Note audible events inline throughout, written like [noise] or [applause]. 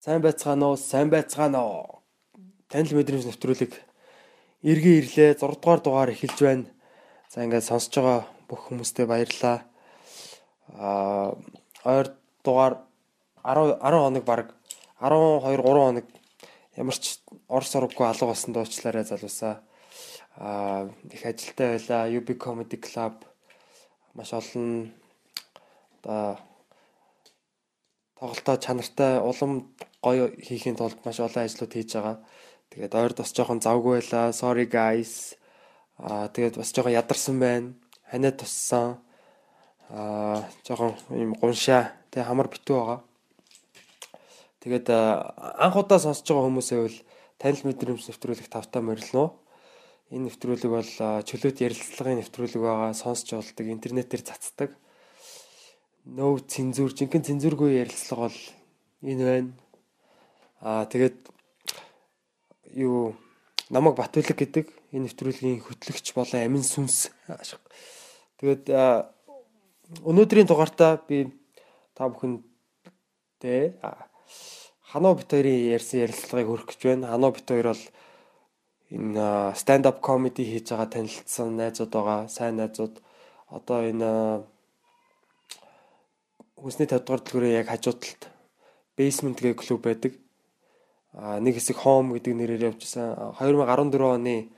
Сайн байцгаана уу? Сайн байцгаана уу? Танил мэдрэмж нэвтрүүлэг эргээ ирлээ 6 дугаар дугаар эхэлж байна. За ингээд сонсож байгаа бүх хүмүүстээ баярлалаа. Аа ойр дугаар 10 10 хоног баг 12 3 хоног ямар ч ор сургаггүй алга болсон дуучлаарай залуусаа. Аа их ажилтай байлаа. UB Comedy Club маш олон одоо тоглолтоо чанартай улам гоё хийхин тулд маш олон ажлууд хийж байгаа. Тэгээд ойр бас жоохон завгүй байлаа. Sorry guys. Аа тэгээд бас жоохон ядарсан байна. Ханаа туссан. Аа жоохон юм гуншаа тэг хамар битүү байгаа. Тэгээд анх удаа сонсож байгаа хүмүүсээ бол танил мэдрэмж нэвтрүүлэг тавтаа морилно. Энэ нэвтрүүлэг бол чөлөөт ярилцлагын нэвтрүүлэг байгаа. Сонсч болдог, интернетээр цацдаг. No цензур, жинхэнэ цензургүй ярилцлага бол энэ байна. Аа тэгээд юу намайг Батүлэг гэдэг энэ нэвтрүүлгийн хөтлөгч болон амин сүнс. Тэгээд өнөөдрийн дугаартаа би та бүхэндээ Ханаа бит хоёрын ярьсан ярилцлагыг хөрөх гэж байна. Ханаа бит хоёр бол энэ stand up comedy хийж байгаа танилцсан найзууд байгаа. Сайн найзууд. Одоо энэ хүсний 50 дугаар дэлгүүрийн яг хажууд талд basement гэх клуб байдаг нэг хэсэг home гэдэг нэрээр явжсэн 2014 оны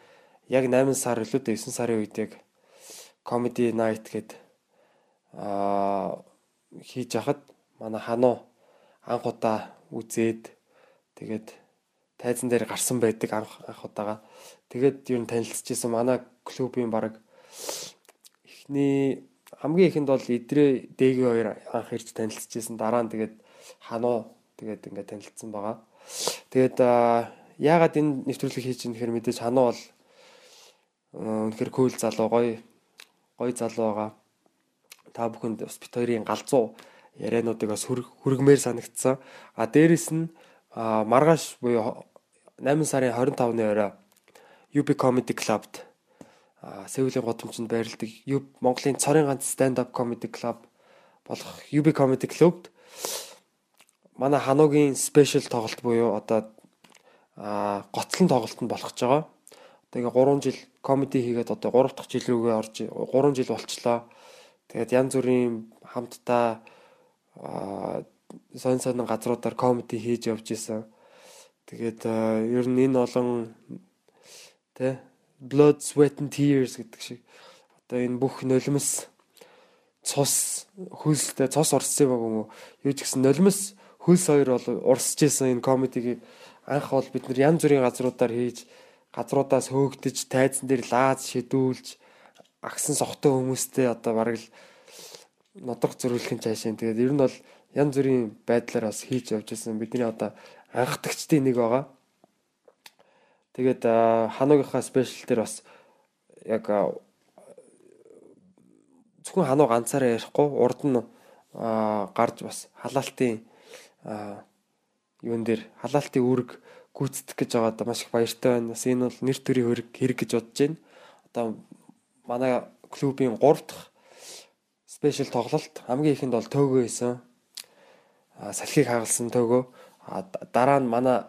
яг 8 сар илүү дээ 9 сарын үед яг comedy night гэд аа хийж хахад манай хануу анх удаа үзээд тэгээд тайзан дээр гарсан байдаг анх анх удаага. Тэгээд ер нь танилцчихсан манай клубын баг. Эхний хамгийн ихэнд бол идрээ дэги хоёр анх ирж танилцчихсан дараа нь тэгээд хануу тэгээд ингээд танилцсан байгаа Тэгээд яагаад энэ нэвтрүүлэг хийж байгаа гэхээр мэдээж ханаа бол үнэхээр кул залуу гоё гоё залуу байгаа. Та бүхэнд бас бит хоёрын галзуу яриануудыг бас хүргмээр санагдсан. А дээрэс нь маргааш буюу 8 сарын 25-ны орой UB Comedy Club-д Сеулийн гудамжинд байрладаг Монголын цорын ганц stand up comedy club болох UB Comedy Club-д манай хануугийн спешиал тоглолт буюу одоо гоцлон тоглолт нь болох гэж байгаа. Тэгээ 3 жил комеди хийгээд одоо 3 дахь жил рүүгээ орж 3 жил болчлоо. Тэгээд янз бүрийн хамтдаа сон сонин газруудаар комеди хийж явж исэн. Тэгээд ер нь энэ олон тэ blood sweat and tears гэдэг шиг одоо энэ бүх нулимс цус хөлстэй цус орсон юм уу юу ч гэсэн нулимс хөлс хоёр бол урсж исэн энэ комедиг анх бол бид нар янз бүрийн газруудаар хийж газруудаас хөөгдөж тайзан дээр лааз шидүүлж агсан сохтой хүмүүстэй одоо бараг л нодох зөрүүлхэн цаашаа тэгээд ер нь бол янз бүрийн байдлаар бас хийж явж байсан бидний одоо анхдагчдын нэг байгаа. Тэгээд хануугийнхаа спешиал дээр бас яг зөвхөн хануу ганцаараа ярихгүй урд нь гарч бас халаалтын юун дээр халаалтын үүрэг гүйцэтгэх гэж байгаа одоо маш их баяртай байна. Бас энэ бол нэр төрийн хэрэг хэрэг гэж бодож байна. Одоо манай клубын 3 дахь спешиал тоглолт хамгийн ихэнд бол төөгөө хийсэн. А салхийг хагалсан төөгөө. А дараа нь манай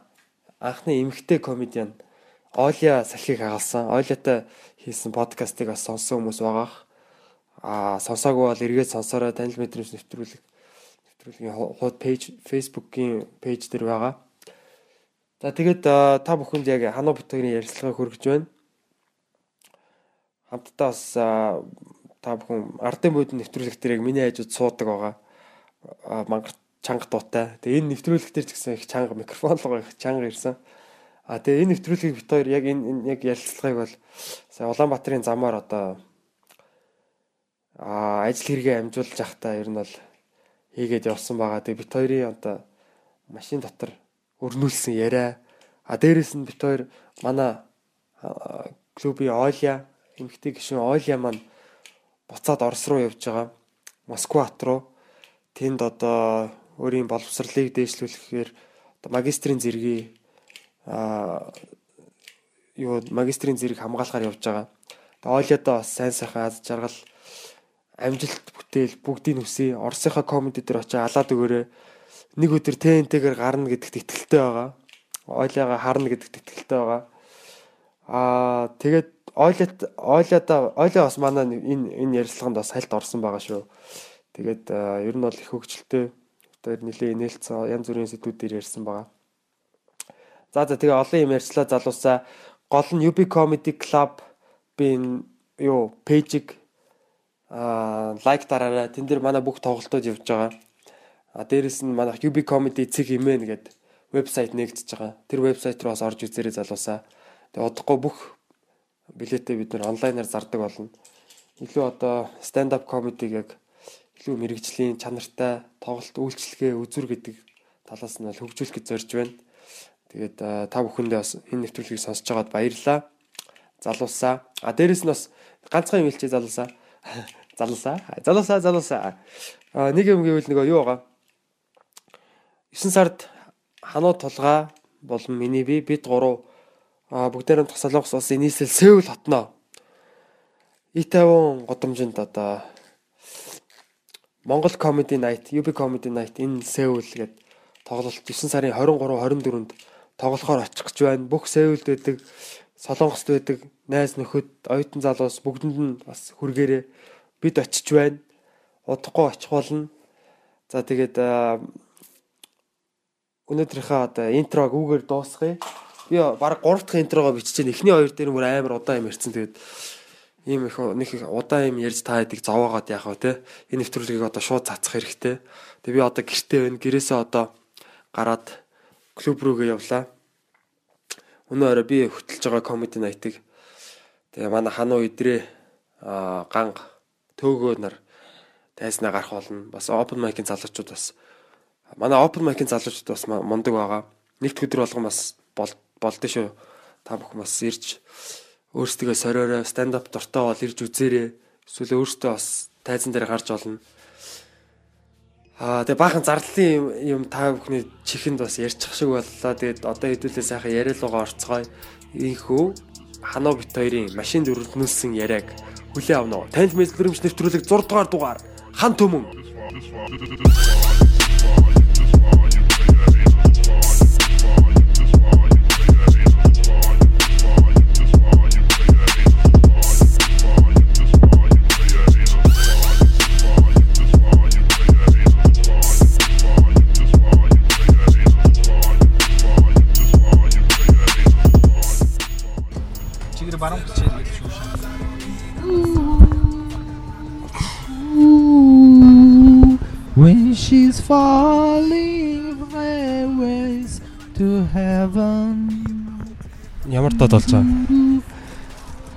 анхны эмэгтэй комедиан Оля салхийг хагалсан. Олятай хийсэн подкастыг бас сонссон хүмүүс байгаа. А сонсоогүй бол эргээд сонсороо танил мэдрэмж нэвтрүүлэг нэвтрүүлгийн хууд пэйж Facebook-ийн пэйж дээр байгаа. За тэгээд та бүхэнд яг хануу хоёрын ярилцлагыг хүргэж байна. Хамтдаа бас та бүхэн ардын буудлын нэвтрүүлэг дээр яг миний хажууд суудаг байгаа. Мангар чанга дуутай. Тэгээ энэ нэвтрүүлэг дээр ч гэсэн их чанга микрофон л байгаа их чанга ирсэн. А тэгээ энэ нэвтрүүлгийг бит хоёр яг энэ яг ярилцлагыг бол сая Улаанбаатарын замаар одоо а ажил хэрэгээ амжуулж явахдаа ер нь бол хийгээд явсан байгаа. Тэгээ бит хоёрын одоо машин дотор өрнүүлсэн яриа. А дээрэс нь бит хоёр манай клубын Оля эмэгтэй гишүүн Оля маань буцаад Орос руу явж байгаа. Москва хот руу. Тэнд одоо өөрийн боловсролыг дээшлүүлэхээр одоо магистрийн зэргийг а юу магистрийн зэрэг хамгаалахаар явж байгаа. Тэгээ Олядо бас сайн сайхан аз жаргал амжилт бүтээл бүгдийг хүсье. Орсынхаа комеди дээр очиж алаад өгөөрэй. нэг өдөр ТНТ-гээр гарна гэдэгт итгэлтэй байгаа. Ойлаага харна гэдэгт итгэлтэй байгаа. Аа тэгээд ойлот ойлоо ойлоо бас манай энэ энэ ярилцлаганд бас хальт орсон байгаа шүү. Тэгээд ер нь бол их хөгжилтэй тэр нэлээ инээлцсэн янз бүрийн сэдвүүдээр ярьсан байгаа. За за тэгээ олон юм ярьчлаа залуусаа гол нь UB Comedy Club би юу пэйжийг лайк дараарай. Тэн дээр манай бүх тоглолтууд явж байгаа. А дээрэс нь манай UB Comedy цэг имэн гэдэг вебсайт нэгдэж байгаа. Тэр вебсайт руу бас орж үзээрэй залуусаа. Тэгээ одохгүй бүх билетээ бид нэр онлайнаар зардаг болно. Илүү одоо stand up comedy-г яг илүү мэрэгжлийн чанартай тоглолт үйлчлэгээ үзүр гэдэг талаас нь бол хөгжүүлэх гэж зорж байна. Тэгээд та бүхэндээ бас энэ нэвтрүүлгийг сонсож байгаад баярлалаа. Залуусаа. А дээрэс нь бас ганцхан юм хэлчихье залуусаа. [laughs] Залуусаа. Залуусаа, залуусаа. Нэг юм гэвэл нөгөө юу байгаа? 9 сард ханууд тулгаа болон миний би бид гурав бүгдээрээ тасалгаас улсын нийслэл Сеул хотноо И50 годомжинд одоо Монгол Comedy Night, UB Comedy Night энэ Сеул гээд тоглолт 9 сарын 23 24-нд тоглохоор очих гэж байна. Бүх Сеулд байдаг, Солонгост байдаг найз нөхөд, оюутан залуус бүгдэнд нь бас хүргээрээ бид очиж байна. Удахгүй очих болно. За тэгээд өнөөдрийнхээ одоо интрог үгээр дуусгая. Би баг 3 дахь интрогоо биччихээн. Эхний хоёр дээр мөр амар удаан юм ярьсан. Тэгээд ийм их нэг их удаан юм ярьж та хэдийг зовоогоод яах вэ те. Энэ нэвтрүүлгийг одоо шууд цацах хэрэгтэй. Тэгээд би одоо гэртээ байна. Гэрээсээ одоо гараад клуб руугээ явлаа. Өнөө орой би хөтлж байгаа comedy night-ыг тэгээ манай хануу идрээ аа ганг төөгөө нар тайснаа гарах болно. Бас open mic-ийн залуучууд бас манай open mic-ийн залуучууд бас мундаг байгаа. Нэгд өдөр болгон бас болдсон шүү. Та бүхэн бас ирж өөрсдөө сориорой stand up дуртай бол ирж үзээрэй. Эсвэл өөртөө бас тайзан дээр гарч олно. Аа тэгээ баахан зарлалын юм та бүхний чихэнд бас ярьчих шиг боллоо. Тэгээд одоо хэдүүлээ сайхан яриалгаа орцгоё. Ийхүү ханаа бит хоёрын машин дөрөвнүүлсэн яриаг хүлээ авна уу? Танд мэдлэрэмж нэвтрүүлэг 6 дугаар дугаар хан төмөн.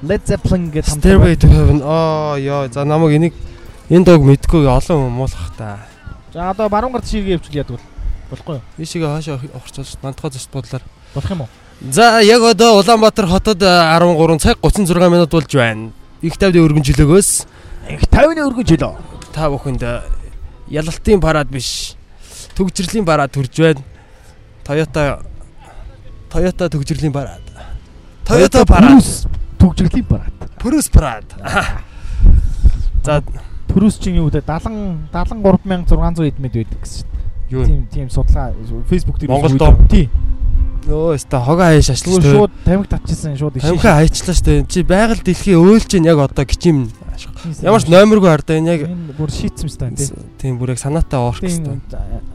Led Zeppelin гэдэг хамт Stairway to Heaven. Аа яа за намайг энийг энэ дог мэдгүй олон муулах та. За одоо баруун гарт ширгээ явуул ядвал болохгүй юу? Ийшээгээ хаашаа орчуулж нантхаа зочд бодлоор болох юм уу? За яг одоо Улаанбаатар хотод 13 цаг 36 минут болж байна. Их тавны өргөн жилөөгөөс их тавны өргөн жилөө. Та бүхэнд ялалтын парад биш. Төгжрлийн парад төрж байна. Toyota Toyota төгжрлийн парад. Toyota парад. Төгжрлийн парад. Purus парад. За Purus чинь юу вэ? 70 73600 эдмэд байдаг гэсэн. Юу? Тийм тийм судалгаа Facebook дээр Монголд. Тий. Өө өста хогоо хаяаш ашлаа шүү. Шууд тамиг татчихсан шууд ишээ. Тамиг хаячлаа шүү. Чи байгаль дэлхий өөлж чинь яг одоо гिचим. Ямар ч номергүй хардаа энэ яг бүр шийтсэн шүү. Тийм бүр яг санаатай шүү.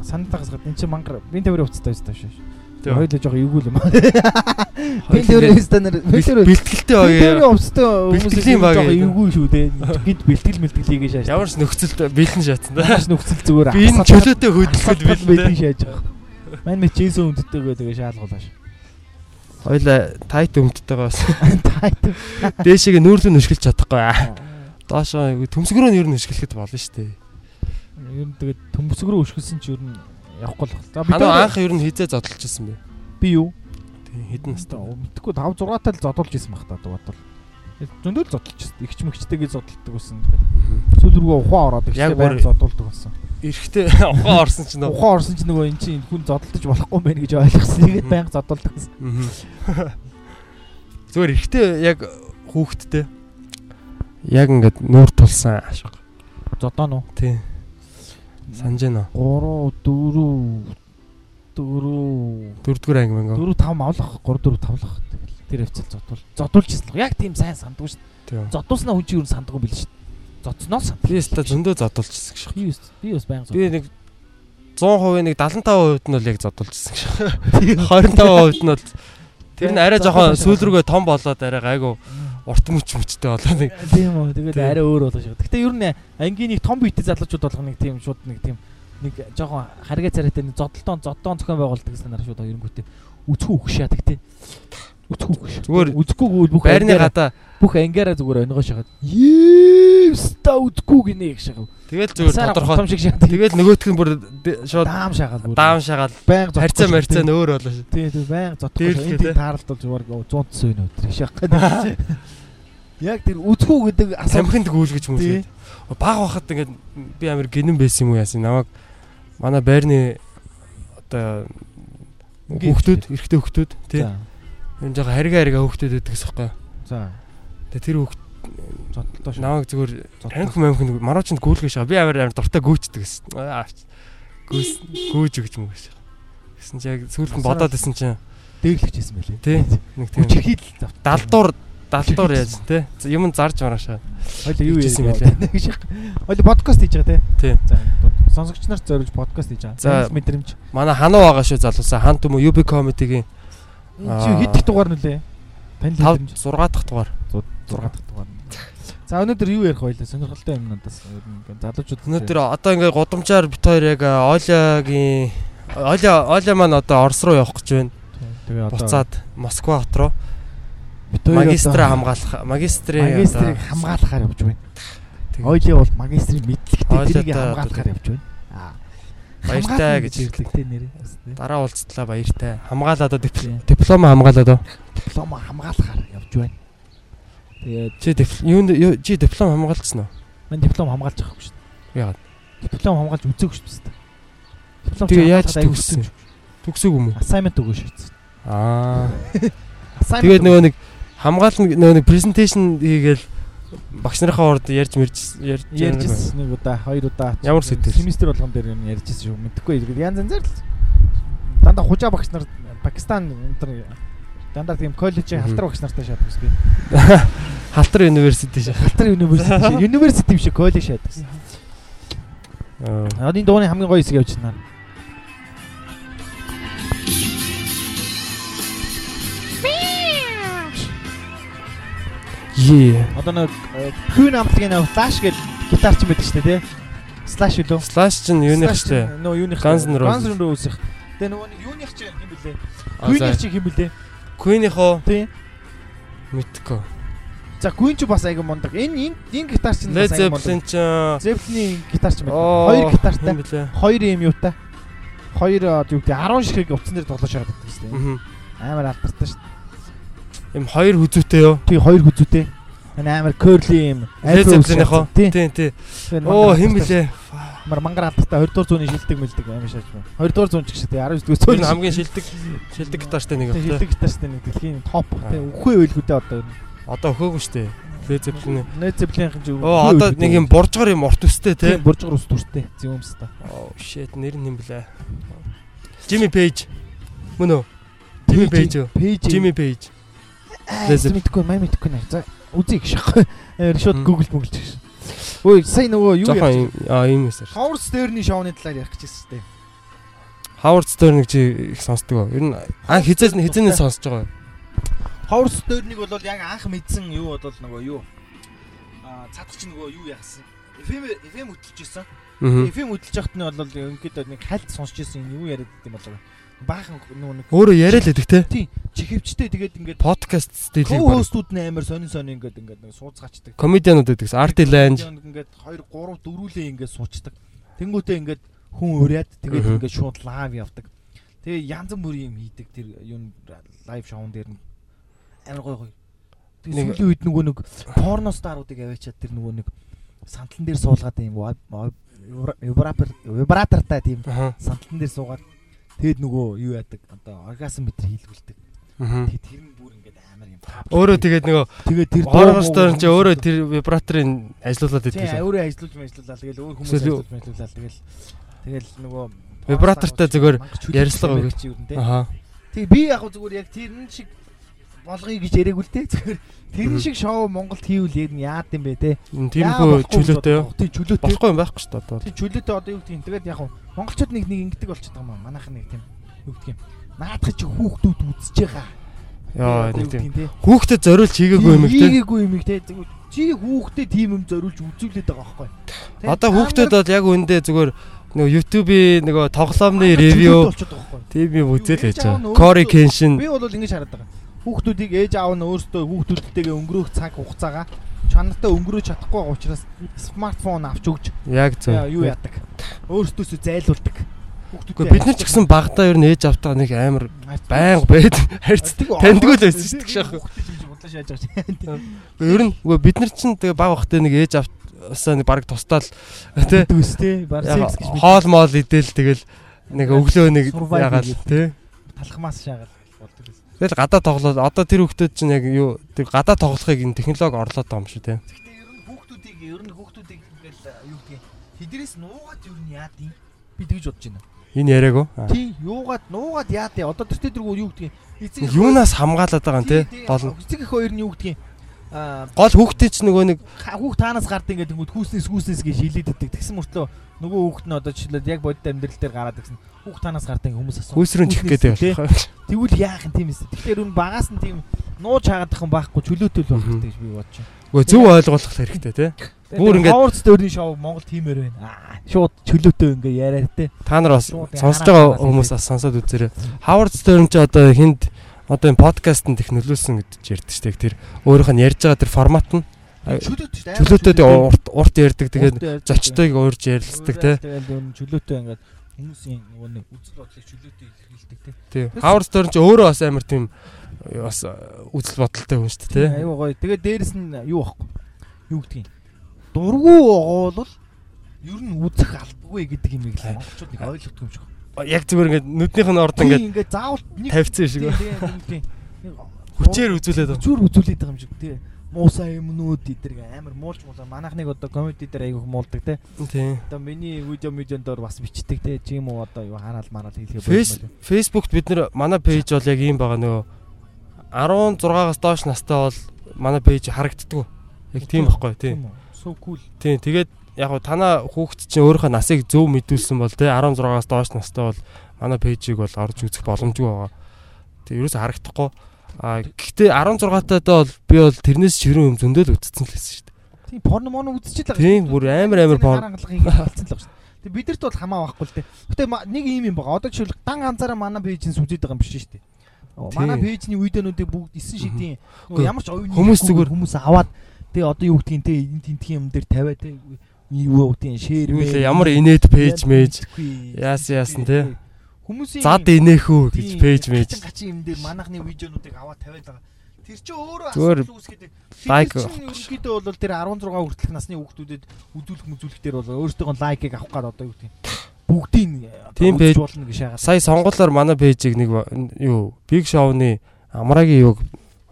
Санаатай гасгаад эн чинь мангар бин тавирын уцтай шүү шүү. Тэгээ хоёул жоо эвгүй юм. Уцтай нар бэлтгэлтэй хоёр. Уцтай хүмүүс жоо эвгүй шүү дээ. Гинт бэлтгэл мэлтгэл хийгээ шааш. Ямар ч нөхцөл бэлэн шаатсан да. Ямар ч нөхцөл зүгээр. Би энэ чөлөөтэй хөдөлгөд бэлэн шааж байгаа. Мань мэд Джейсон өмддөгөө тэгээ шаалгуулааш. Хоёлаа тайт өмддөг бас. Тайт. Дээшээ нүүрлэн өшгөлж чадахгүй. Доошоо төмсгөрөө нь ер нь өшгөлөхөд болно шүү дээ. Ер нь тэгээд төмсгөрөө өшгөлсөн чи ер нь явахгүй л. За бид анх ер нь хизээ зодолж ирсэн бэ. Би юу? Тийм хэдэн настай. Мэдхгүй 5 6 тал зодолж ирсэн баг та бодвол. Зөндөл зодолж ирсэн. Игч мэгчтэйгээ зодолдог байсан. Сүүл рүүгээ ухаан ороод ихтэй байр зодолдог байсан. Эрэхтэй [laughs] ухаан орсон ч нөгөө ухаан орсон ч нөгөө эн чинь хүн зодолдож болохгүй байна гэж ойлгосон. [laughs] Тэгээд байнга зодолдог гэсэн. Зүгээр эрэхтэй яг хүүхдтэй. Яг ингээд нүүр тулсан ашиг. Зодоо нуу. Тийм Санаж байна. 3 4 4 Дөрөвдүгээр анги мэнгэ. 4 5 авлах 3 4 5лах тэр хвцэл зодвол зодуулжсэн л яг тийм сайн сандгүй шүү дээ зодуулснаа хүн чинь юу сандгүй бил шүү дээ зодсноо санд Би өстө зөндөө зодуулчихсан гэж. би бас би бас баян Би нэг 100% нэг 75% нь бол яг зодуулчихсан гэж. [laughs] 25% нь бол тэр нь арай жоохон сүүл рүүгээ том болоод арай гайгүй урт мөч мөчтэй болоод нэг тийм үү. Тэгээд арай өөр болоо шүү. Гэтээ ер нь ангийн нэг том биетэй залуучууд болох нэг тийм шууд нэг тийм нэг жоохон харгаа царайтай нэг зодтолтон зодтон зохион байгуулдаг санаар шууд эренгүүтээ үцхүү өгшаадаг тийм үцхүү өгш Зүгээр үцхгүйг бүх байрны гадаа бүх ангиараа зүгээр онгоо шахаад Еста үдгүү гинэ гэж шахав. тэгэл зүгээр тодорхой. шиг шахаад. Тэгэл нөгөөх нь бүр шууд даам шахаад. бүр. даам шагаал байнга зодхгүй харьцаа марцаа нь өөр болоо шүү. Тий, тий. Дээрлэхээ, шүү. Энд таарлал зүгээр 100 цэс өнө өдөр шахаад. [laughs] Яг тэр үдгүү гэдэг асуу. Самхинд гүйлгэж юм шүү. Баг бахад ингээд би амар гинэн байсан юм уу яасан намайг манай байрны одоо хүүхдүүд эрэгтэй хүүхдүүд тий юм жоо харьгаа харьгаа хүүхдүүд байдаг гэсэхгүй. За. Тэгээ тэр хүүхд Зодтолтой шүү. намайг зүгээр Зодтол. танх мамхинд марочнд гүйлгэж шаа. Би амар амар дуртай гүйцдэг гэсэн. Гүйс гүйж өгч юм гэж. Гэсэн чи яг сүүлд нь бодоод исэн чинь дээрлэгчсэн байлээ. тий нэг тийм Хүчирхийл завт. далдуур далдуур яаж тий юм зарж мараашаа. Хойло юу ярьсан байлээ. Хойло подкаст хийж байгаа Тий. те. За сонсогч нарт зориулж подкаст хийж байгаа. Мэдрэмж. Манай хануу байгаа шүү залуусаа хан түм UB comedy-гийн Чи хэд их дугаар нүлээ? Тань 5 мэдрэмж 6 дахь дугаар. 6 дахь дугаар. За өнөөдөр юу ярих байлаа? Сонирхолтой юмнуудаас залуучууд Өнөөдөр одоо ингээд гудамжаар бит хоёр яг Олягийн Оля Оля маань одоо Орос руу явах гэж байна. тэгээ одоо Буцаад Москва хот руу магистра хамгаалах магистрийн магистрийг хамгаалахаар явж байна. Ойлын бол магистрийн мэдлэгтэй тэрийг хамгаалахаар явж байна. Аа. Баяртай гэж ирлэгтэй нэрээ. дараа уулзтлаа баяртай. Хамгаалаад диплом хамгаалаад. Диплом хамгаалахаар явж байна. Тэгээд Чи юунд юу- чи диплом хамгаалцсан уу? мен диплом хамгаалж байгаахгүй шүү дээ. Яагаад? Диплом хамгаалж үзээгүй шүү дээ. Диплом Тэгээ яаж төгссөн? Төгсөг юм уу? Assignment өгөө шийдсэн. Аа. [laughs] Тэгээд өгөө. нөгөө нэг хамгаална нөгөө нэг презентацийн хийгээл багш нарынхаа урд ярьж мэрж ярьж ярьжсэн нэг удаа, хоёр удаа. Ямар сэдвэр? Семестр болгон дээр юм ярьжсэн шүү. Мэдхгүй янз янзаар л. Дандаа хужаа багш нар Пакистан энэ дандаа тийм коллежийн халтар багш нартай шатдаг би. [laughs] Халтар университет шээ. Халтар университет шиг, университет юм шиг коллеж шатдаг. Аа. Одын дууны хамгийн гоё хэсэг явж байна. Е. Одоо нэг Queen амтлагийн нэг Flash гэл гитарч байдаг шүү дээ, тий? Slash үлээ. Slash чинь юуных штэ. Нөө юуных. Guns N' Roses. Guns N' Roses. Тэгээ нөгөө нэг юуных чи юм бэлээ. А, Queen-их за. чи юм бэлээ. Queen-ийнхоо Тий. мэдгүй. За Queen ч бас айгу мундаг. Энэ энэ энэ гитар чинь Led бас айгу мундаг. Zeppelin чинь Zeppelin гитар чинь байна. Оо, Хоёр гитартай. блэ. Хоёр юм юутай. Хоёр юу гэдэг 10 ширхэг утсан дээр тоглож шахаад байдаг шүү дээ. Амар алдартай шүү. Им хоёр хүзүүтэй юу? Тэгээ хоёр хүзүүтэй. Энэ амар curly юм. Led Zeppelin-ийнхоо. Тий. Тий, тий. Оо, мангар хэн алдартай. Мар мангар алдартай 20 дугаар зууны шилдэг мэлдэг амар шааж байна. 20 дугаар зуун ч гэж тий 19 дугаар нь хамгийн шилдэг шилдэг гитартай нэг байна. шилдэг гитартай нэг дэлхийн топ тий үхээ байлгүүдээ одоо Одоо өхөөгүй штэ. Led Zeppelin. Led Zeppelin-хэн ч Оо, одоо нэг юм боржгор юм урт үстэй тий буржгар ус дүртэй зүүмс та. Oh shit, нэр нь юм блэ? Jimmy Page. Мөн үү? Jimmy Page Jimmy Page. Zeppelin. мэдгүй май мэдгүй нэ. За үзье шахгүй. Амар шууд Мм. Google мөглөж гэж. Ой сая нөгөө юу юм- аа юм эсэр. Howard Stern-ийн шоуны талаар ярих гэж байсан дээ. Howard Stern гэж их сонсдог уу? Ер нь анх хизээс хизэнээ сонсож байгаа. Howard Stern-ыг бол яг анх мэдсэн юу бол нөгөө юу аа цадах чинь нөгөө юу яасан. FM FM хөтлөж исэн. FM хөтлөж яхад нь бол ингээд нэг хальт сонсч исэн юу яриад байт юм болоо. Баахан нөгөө нэг Өөрөө яриад л өгдөө те. тий чихвчтэй тэгээд ингээд Подкаст баг. Co-hostуд нь амар сонин сонин ингээд ингээд нэг сууцгаачдаг. Комедианууд гэдэгс Artie Lange. ингээд 2 3 дөрүүлээ ингээд суучдаг. Тэнгүүтээ ингээд хүн ураад тэгээд ингээд шууд лайв явдаг. Тэгээ янз бүрийн юм хийдэг тэр юу лайв шоун дээр нь амар гой гой. Тэгээ сүүлийн үед нөгөө нэг порно старуудыг аваачаад тэр нөгөө нэг сандлан дээр суулгаад юм вибратор вибратортай тийм сандлан дээр суугаад тэгээд нөгөө юу яадаг одоо оргазм метр хийлгүүлдэг. Аа. Тэгээ тэр нь бүр ингээд амар юм. Өөрөө тэгээд нөгөө тэгээ тэр Оргоос доор чи өөрөө тэр вибраторыг ажиллуулад Тийм идэв. өөрөө ажиллуулж ажиллуулаа. Тэгэл өөр хүмүүс ажиллуулж ажиллуулаа. Тэгэл тэгэл нөгөө Вибратортай зүгээр ярилцлага өгөөч юу нэ. Аа. Тэг би яг зүгээр яг тэрэн шиг болгоё гэж яриаггүй л [laughs] те. Зүгээр тэрэн шиг шоу Монголд хийвэл яад юм бэ те. Тиймэрхүү чөлөөтэй юу? Тийм чөлөөтэй. Болохгүй юм байхгүй шүү дээ одоо. Тийм чөлөөтэй одоо юу гэдэг юм. Тэгээд яг хөө монголчууд нэг нэг ингэдэг болчиход байгаа юм. Манайх нэг тийм юу гэдэг юм. Наадах чи хүүхдүүд үзэж байгаа. Яа нэг тийм. Хүүхдэд зориулж хийгээгүй юм их те. Хийгээгүй юм их те. Чи хүүхдэд тийм юм зориулж үзүүлээд байгаа байхгүй. Одоо нар бол яг үндэ зүгээр нөгөө YouTube-ийн нөгөө тоглоомны ревю чөлөөтэй тийм юм үзэл нь байгаа. Cory Kenshin Би бол ингэж хараад байгаа. Хүүхдүүдийг ээж аав нь өөрсдөө хүүхдүүдтэйгээ өнгөрөөх цаг хугацаагаа чанартай өнгөрөөж чадахгүй байгаа учраас смартфон авч өгч яг зөв. юу яадаг. Өөрсдөөсөө зайлуулдаг. Гэхдээ бид нар ч гэсэн багтаа ер нь ээж автаа нэг амар байнга байд харьц таньдгүй л байсан шүү дээ шахах. Бодлоо шааж байгаа. [laughs] Ер нь бид нар чинь тэгээ баг багтаа нэг ээж автсаа нэг баг тустаал тий Дүүс тий. Бар яг секс гэж хоол моол идэл тэгэл нэг өглөө нэг ягаал тий талхмаас гэсэн. Тэгэл гадаа тоглоод одоо тэр хүүхдүүд чинь яг юу тэр гадаа тоглохыг энэ технологи орлоод байгаа юм шүү тий. Гэхдээ ер нь хүүхдүүдийг ер нь хүүхдүүдийг ингээл юу гэдэг тэднээс нуугаад ер нь яад юм. Би тэгж бодож байна. Энэ яриаг уу? Тий, юугаад нуугаад яад яа. Одоо тэр тэргүү юу гэдэг эцэг Юунаас хамгаалаад байгаа юм тий? Гол Эцэг их хоёр нь юу аа гол хүүхдээ чинь нөгөө нэг хүүхд таанаас гард ингээд тэнгууд хүүснээс хүүснээс гэж хилээд өгдөг. Тэгсэн мөртлөө нөгөө хүүхд нь одоо жишээлбэл яг бодит амьдрал дээр гараад гэсэн хүүхд таанаас гард ингээд хүмүүс асуу. хүйс рүү чих гэдэг байх. Тэгвэл яах юм тийм эсэ. Тэгэхээр үн багаас нь тийм нууж хаагаадах юм байхгүй чөлөөтэй л байх Мгм. гэж би бодож байна. Үгүй зөв ойлгох хэрэгтэй тий. Бүр ингээд- Ховорц дөрний шоу Монгол тиймэр байна. Аа шууд чөлөөтэй ингээ яриа те. Та нар бас сонсож байгаа хүмүүс бас сонсоод үзээрэй. Howard Stern ч одоо хинд одоо энэ подкастт их нөлөөлсөн гэж ярьдаг шүү дээ. Тэр өөрийнх нь ярьж байгаа тэр формат нь Чөлөөтэй урт урт ярьдаг тэгээд зочдойг уурж ярилцдаг нь чөлөөтэй ингээд хүмүүсийн нөгөө нэг үзэл бодлыг чөлөөтэй илэрхийлдэг те. Howard Stern ч өөрөө бас амар тийм бас үзэл бодолтой хүн шүү дээ тий. Аюу гоё. Тэгээд дээрэс нь юу байхгүй. Юу гэдгийг. Дургу оголвол ер нь үзэх албагүй гэдэг юм ийм л монголчууд нэг ойлгохгүй юм шиг. Яг зүгээр ингээд нүднийх нь орд ингээд ингээд заавал тавьчихсан шиг. Хүчээр үзүүлээд байгаа. Зүр үзүүлээд байгаа юм шиг тий. Муусаа юмнууд эдэрг амар муулж муулаа. Манайх нэг одоо комеди дээр айгүйх муулдаг те. Тий. Одоо миний видео медиан дээр бас бичдэг те. Чи юм уу одоо юу хараал мараал хэлгээ Фейс Facebook бид нар манай пэйж бол яг ийм байгаа нөгөө 16-аас доош настай бол манай пэйж харагддггүй. Яг тийм байхгүй тий. So cool. Тийм тэгээд яг танаа хүүхэд чинь өөрийнхөө насыг зөв мэдүүлсэн бол тий 16-аас доош настай бол манай пэйжийг бол орж үзэх боломжгүй байгаа. Тэг ерөөсө харагдахгүй. А гэхдээ 16-таатай бол би бол тэрнээс ширүүн юм зөндөл үтцсэн л байсан шүү дээ. Тийм порно моно үзчихэл байгаа. Тийм бүр амар амар порно. Болцсон л байгаа шүү. Тэг бидэрт бол хамаа байхгүй л те. Гэтэ нэг юм юм байгаа. Одоо жишээл дан ганцаараа манай пэйжээс үзээд байгаа юм биш шүү дээ. Манай пэйжний видеонуудыг бүгд 9 шидийн ямар ч оюуны хүмүүс зүгээр- хүмүүс аваад тэг одоо юу гэдгийг те энэ тентгийн юм дээр тавиа те юу гэдгийг шеэр лээ ямар инээд пэйж мэж яасан яасан те. Хүмүүсийн зад инэхүү гэж тийм, пэйж мэж. гачин юм дээр манахны видеонуудыг аваад тавиад байгаа. Тэр чинь өөрөө асуудал үүсгээд лайк ерөнхийдөө бол тэр 16 хүртэлх насны хүүхдүүдэд үзүүлэх мүзүүлэх дээр бол өөртөө лайкийг авах гээд одоо юу гэдэг бүгдийг Тийм пэйж- болно гэж шаагаад. Сая сонголоор манай пэйжийг нэг юу Big Show-ны амрагийн юг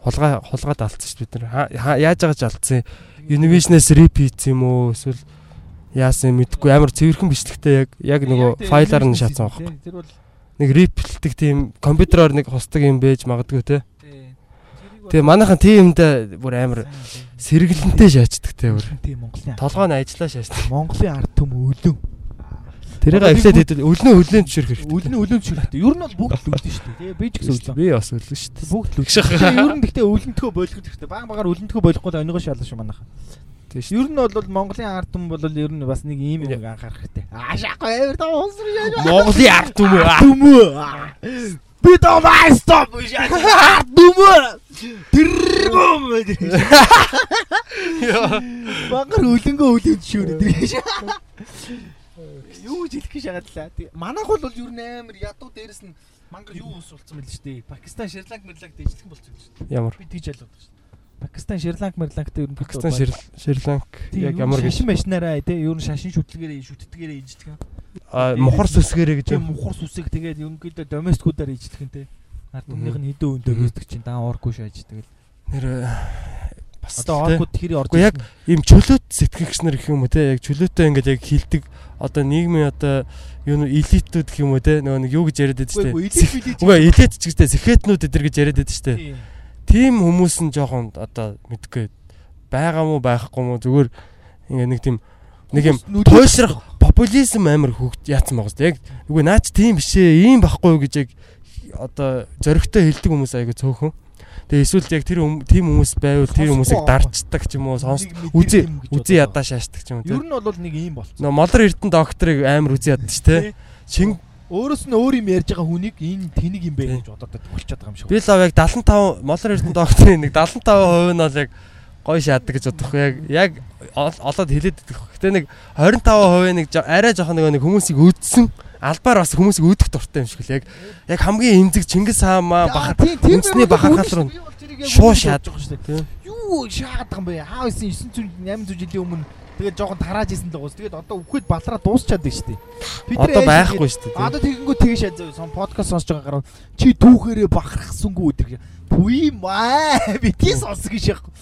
хулгай хулгаад алдсан шүү дээ бид нар. Яаж байгаа ч алдсан. Univision-ээс repeat юм уу эсвэл яасан мэдгүй амар цэвэрхэн бичлэгтэй яг яг нөгөө файлаар нь. Тэр бол Нэг repeat-дэг тийм компьютероор нэг хусдаг юм байж магадгүй те. Тэгээ манайхан тийм юмдаа бүр амар сэргэлэнтэй шаачдаг те бүр. тийм Монголын Толгой нь ажиллаа шаачдаг. Монголын ард түм өлөн. Тэрийг бүгд- хэдэл өлнөө өлнөнд төшөрөх хэрэгтэй. Өлөн өлөн чүрхтэй. Ер нь бол бүгд л өлөн шүү дээ. Би ч гэсэн өлөн. Би бас өлнө шүү дээ. Бүгд л өлөн. [laughs] Ер нь гэхдээ өлөнтгөө болгох хэрэгтэй. Баг багаар өлөнтгөө болохгүй л өнөөгөө шалах шүү манайха. Тийм шүү. Ер нь бол Монголын ард түмэн бол ер нь бас нэг ийм юм анхаарах хэрэгтэй. Аа шахгүй амар таа уусрах яаж Монголын ард түмээ. түмөө. Би доо стоп. Ард түмөө. Тэрбом. Багар өлөнгөө өлөнд шүүрээд. Юу ч хэлэх гэж шагадлаа. Манайх бол ер нь амар ядуу дээрэс нь мангар юу ус болсон мэл ч дээ. Пакистан, Шри-Ланк, Мирланк дэжлэх болсон юм шүү дээ. Ямар? Би тэгж байна шүү дээ. Пакистан, Шри-Ланк, Мирланктай ер нь Пакистан, Шри- Шри-Ланк яг ямар гэж шашин машинаараа тий ер нь шашин шүтлгээрээ шүтдгээрээ иждэг. а мухар сүсгэрэ гэж мухар сүсэг тэгээд ерөнхийдөө доместикуудаар иждэг юм тий. Ард түмнийх нь хэдэн өндөө гүйдэг чинь даан оргүй шааж тэгэл. Нэр бас Одоо оргууд тэр орж яг ийм чөлөөт сэтгэгч нар гэх юм уу те яг чөлөөтэй ингээд яг хилдэг одоо нийгмийн одоо юу элитүүд гэх юм уу те нөгөө нэг юу гэж яриад байдаг штэ. Үгүй элит ч гэжтэй сэхэтнүүд эдэр гэж яриад байдаг штэ. Тим хүмүүс нь жоохон одоо мэдгүй байгаа мó байхгүй мó зүгээр ингээд нэг тийм нэг юм туйлшрах популизм амар хөгж яатсан байгаа штэ. Яг үгүй наач тийм биш ээ ийм байхгүй гэж яг одоо зөрөгтэй хэлдэг хүмүүс айгу цөөхөн. Тэгээ эсвэл яг тэр тийм хүмүүс байвал тэр хүмүүсийг дарчдаг ч юм уу сонс үзээ үзээ ядаа шаашдаг ч юм уу. Ер нь бол нэг ийм болцсон. Нөө Молор Эрдэнэ докторыг амар үзээ яддаг ч те. Чин Өөрөөс нь өөр юм ярьж байгаа хүнийг энэ тэнийг юм бэ гэж бодоод болчиход байгаа юм шиг. би лав яг 75 Молор Эрдэнэ докторын нэг 75% нь бол яг гоё шаадаг гэж бодохгүй яг яг олоод хэлээд идэх. Гэтэ нэг 25% нэг арай жоохон нэг хүмүүсийг үдсэн албаар бас хүмүүсийг өөдөх дуртай юм шиг л яг яг хамгийн эмзэг Чингис хаамаа бахар үндэсний бахархал руу шуу шаадж байгаа шүү дээ. Юу байгаа юм бэ? Хаа исэн 900 800 жилийн өмнө тэгээд жоохон тарааж исэн л гоос. Тэгээд одоо үхээд балраа дуусчаад байна шүү дээ. Одоо байхгүй шүү дээ. Одоо тэгэнгүү тэгэж шаа зөө сон подкаст сонсож байгаа гараа чи түүхээрээ бахархсангүй өдр. Пүи маа бити сонс гэж яахгүй.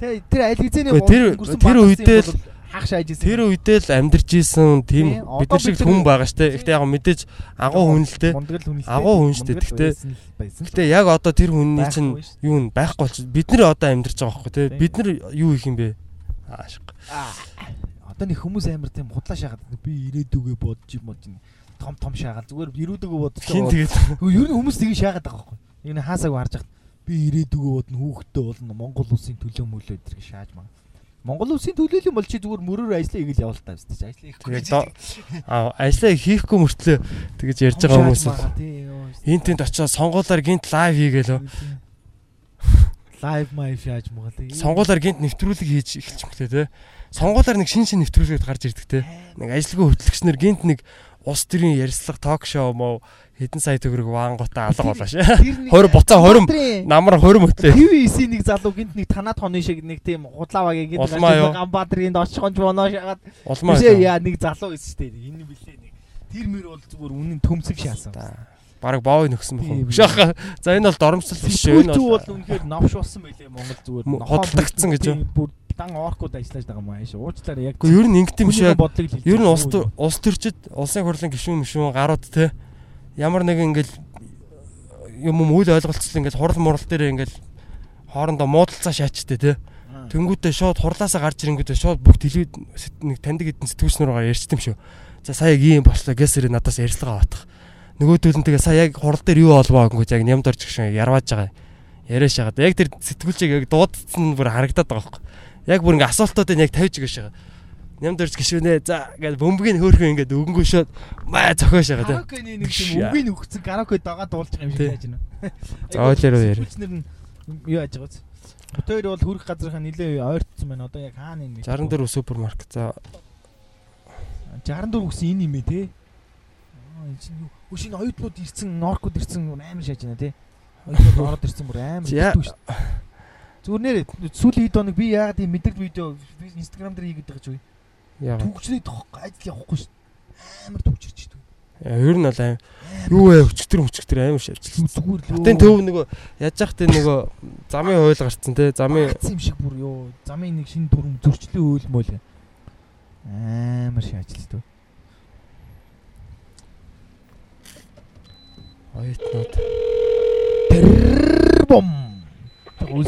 Тэ тэр аль хэзээний тэр тэр үедээ л хах шааж исэн. Тэр үедээ л амьдарч исэн тийм бид нар шиг хүн байгаа штэ. Гэхдээ яг мэдээж агуу хүн л те. Агуу хүн штэ. Гэхдээ Гэхдээ яг одоо тэр хүний чинь юу н байхгүй болчих. Бид нар одоо амьдарч байгаа байхгүй те. Бид нар юу их юм бэ? Аашиг. Одоо нэг хүмүүс амар тийм худлаа шахаад би ирээдүгөө бодож юм бодож том том шаагаад зүгээр ирээдүгөө бодож байгаа. Хин тэгээд ер нь хүмүүс тийг шаагаад байгаа байхгүй. Энэ хаасааг харж хат би ирээдүгөө бодно хүүхдээ болно Монгол улсын төлөө мөлөө гэж шааж маа. Монгол улсын төлөөлөл юм бол чи зүгээр мөрөөр ажиллаа хийгээл явал таа шүү дээ. Ажиллаа хийхгүй. Аа ажиллаа хийхгүй мөртлөө тэгэж ярьж байгаа хүмүүс. Энд тэнд очиод сонгуулаар гинт лайв хийгээл. Лайв май шааж мага тий. Сонгуулаар гинт нэвтрүүлэг хийж эхэлчих мөлий те. Сонгуулаар нэг шин шин нэвтрүүлгээд гарч ирдэг те. Нэг ажилгүй хөтлөгчнөр гинт нэг ус төрийн ярьслах ток шоу мó хэдэн сая төгрөг ваангуудаа алга болоо ш. 20 буцаа 20 намар 20 мөтлөө. ТV9 нэг залуу гинт нэг танаад хоны шиг нэг тийм худлаавагийн гинт Ганбаатарын очгонч боно шагаад. Бишээ яа нэг залуу шүү дээ. Энэ билээ нэг. Тэр мөр бол зүгээр үнэн төмсөг шаасан. Бараг боой нөхсөн бохоо. Шаха. За энэ бол доромжлол биш шүү. Энэ бол үнэхээр новш болсон байлээ Монгол зүгээр. Хотлогдсон гэж дан оркууд ажиллаж байгаа юм ааш. Уучлаарай яг. Гэхдээ ер нь ингэдэм биш. Ер нь улс улс төрчид улсын хурлын гишүүн мишүүн гарууд те ямар нэг ингээл юм юм үйл ойлголцол ингээл хурал мурал дээр ингээл хоорондоо муудалцаа шаачтай те. Тэнгүүдээ шууд хурлаасаа гарч ирэнгүүтээ шууд бүх телевиз нэг таньдаг эдэн сэтгүүлчнүүрээ ярьчт юм шүү. За сая яг ийм болчлоо гэсэр надаас ярьцлага батах. Нөгөөдөл нь тэгээ сая яг хурал дээр юу олвоо гингүүт яг нямд орж гişэн ярвааж байгаа. Яриаш хагаад яг тэр сэтгүүлчийг яг дуудсан бүр харагдаад байгаа байхгүй яг бүр ингээ асуултуудыг яг тавьж өгөөш байгаа. Ням дөрж гişвэнэ. За ингээд бөмбөгийн хөөхөн ингээд өнгөө шууд маа зохиош байгаа те. Караоке нэг юм өнгөний өгцөн караоке дагаа дуулж байгаа юм шиг яаж байна. За ойлэр уу яа. Юу яаж байгаа вэ? Ботоор бол хүрх газрынхаа нилээ ойртсон байна. Одоо яг хаана юм бэ? 64 супермаркет. За 64 гэсэн энэ юм ээ те. Аа энэ чинь юу? Шинэ оюутнууд ирсэн, норкууд ирсэн амар шааж байна те. Оюутнууд [laughs] ороод ирсэн бүр амар хэлдэг шүү. Зүгээр нэр сүүлийн хэд хоног би яагаад ийм мэдэрд видео Instagram дээр хийгээд байгаа ч үгүй. Яагаад? Түгжрээд ажил явахгүй шүү. Амар түгжирч шүү. Ер нь бол аим юу вэ өчтөр өчтөр амар шавж. Зүгээр л. Хатын төв нөгөө яаж яхад нөгөө замын хууль гарцсан те замын юм шиг бүр ёо замын нэг шинэ дүрм зөрчлийн хууль мөл амар шаажлаа төв. Ойтнууд. Бом уу?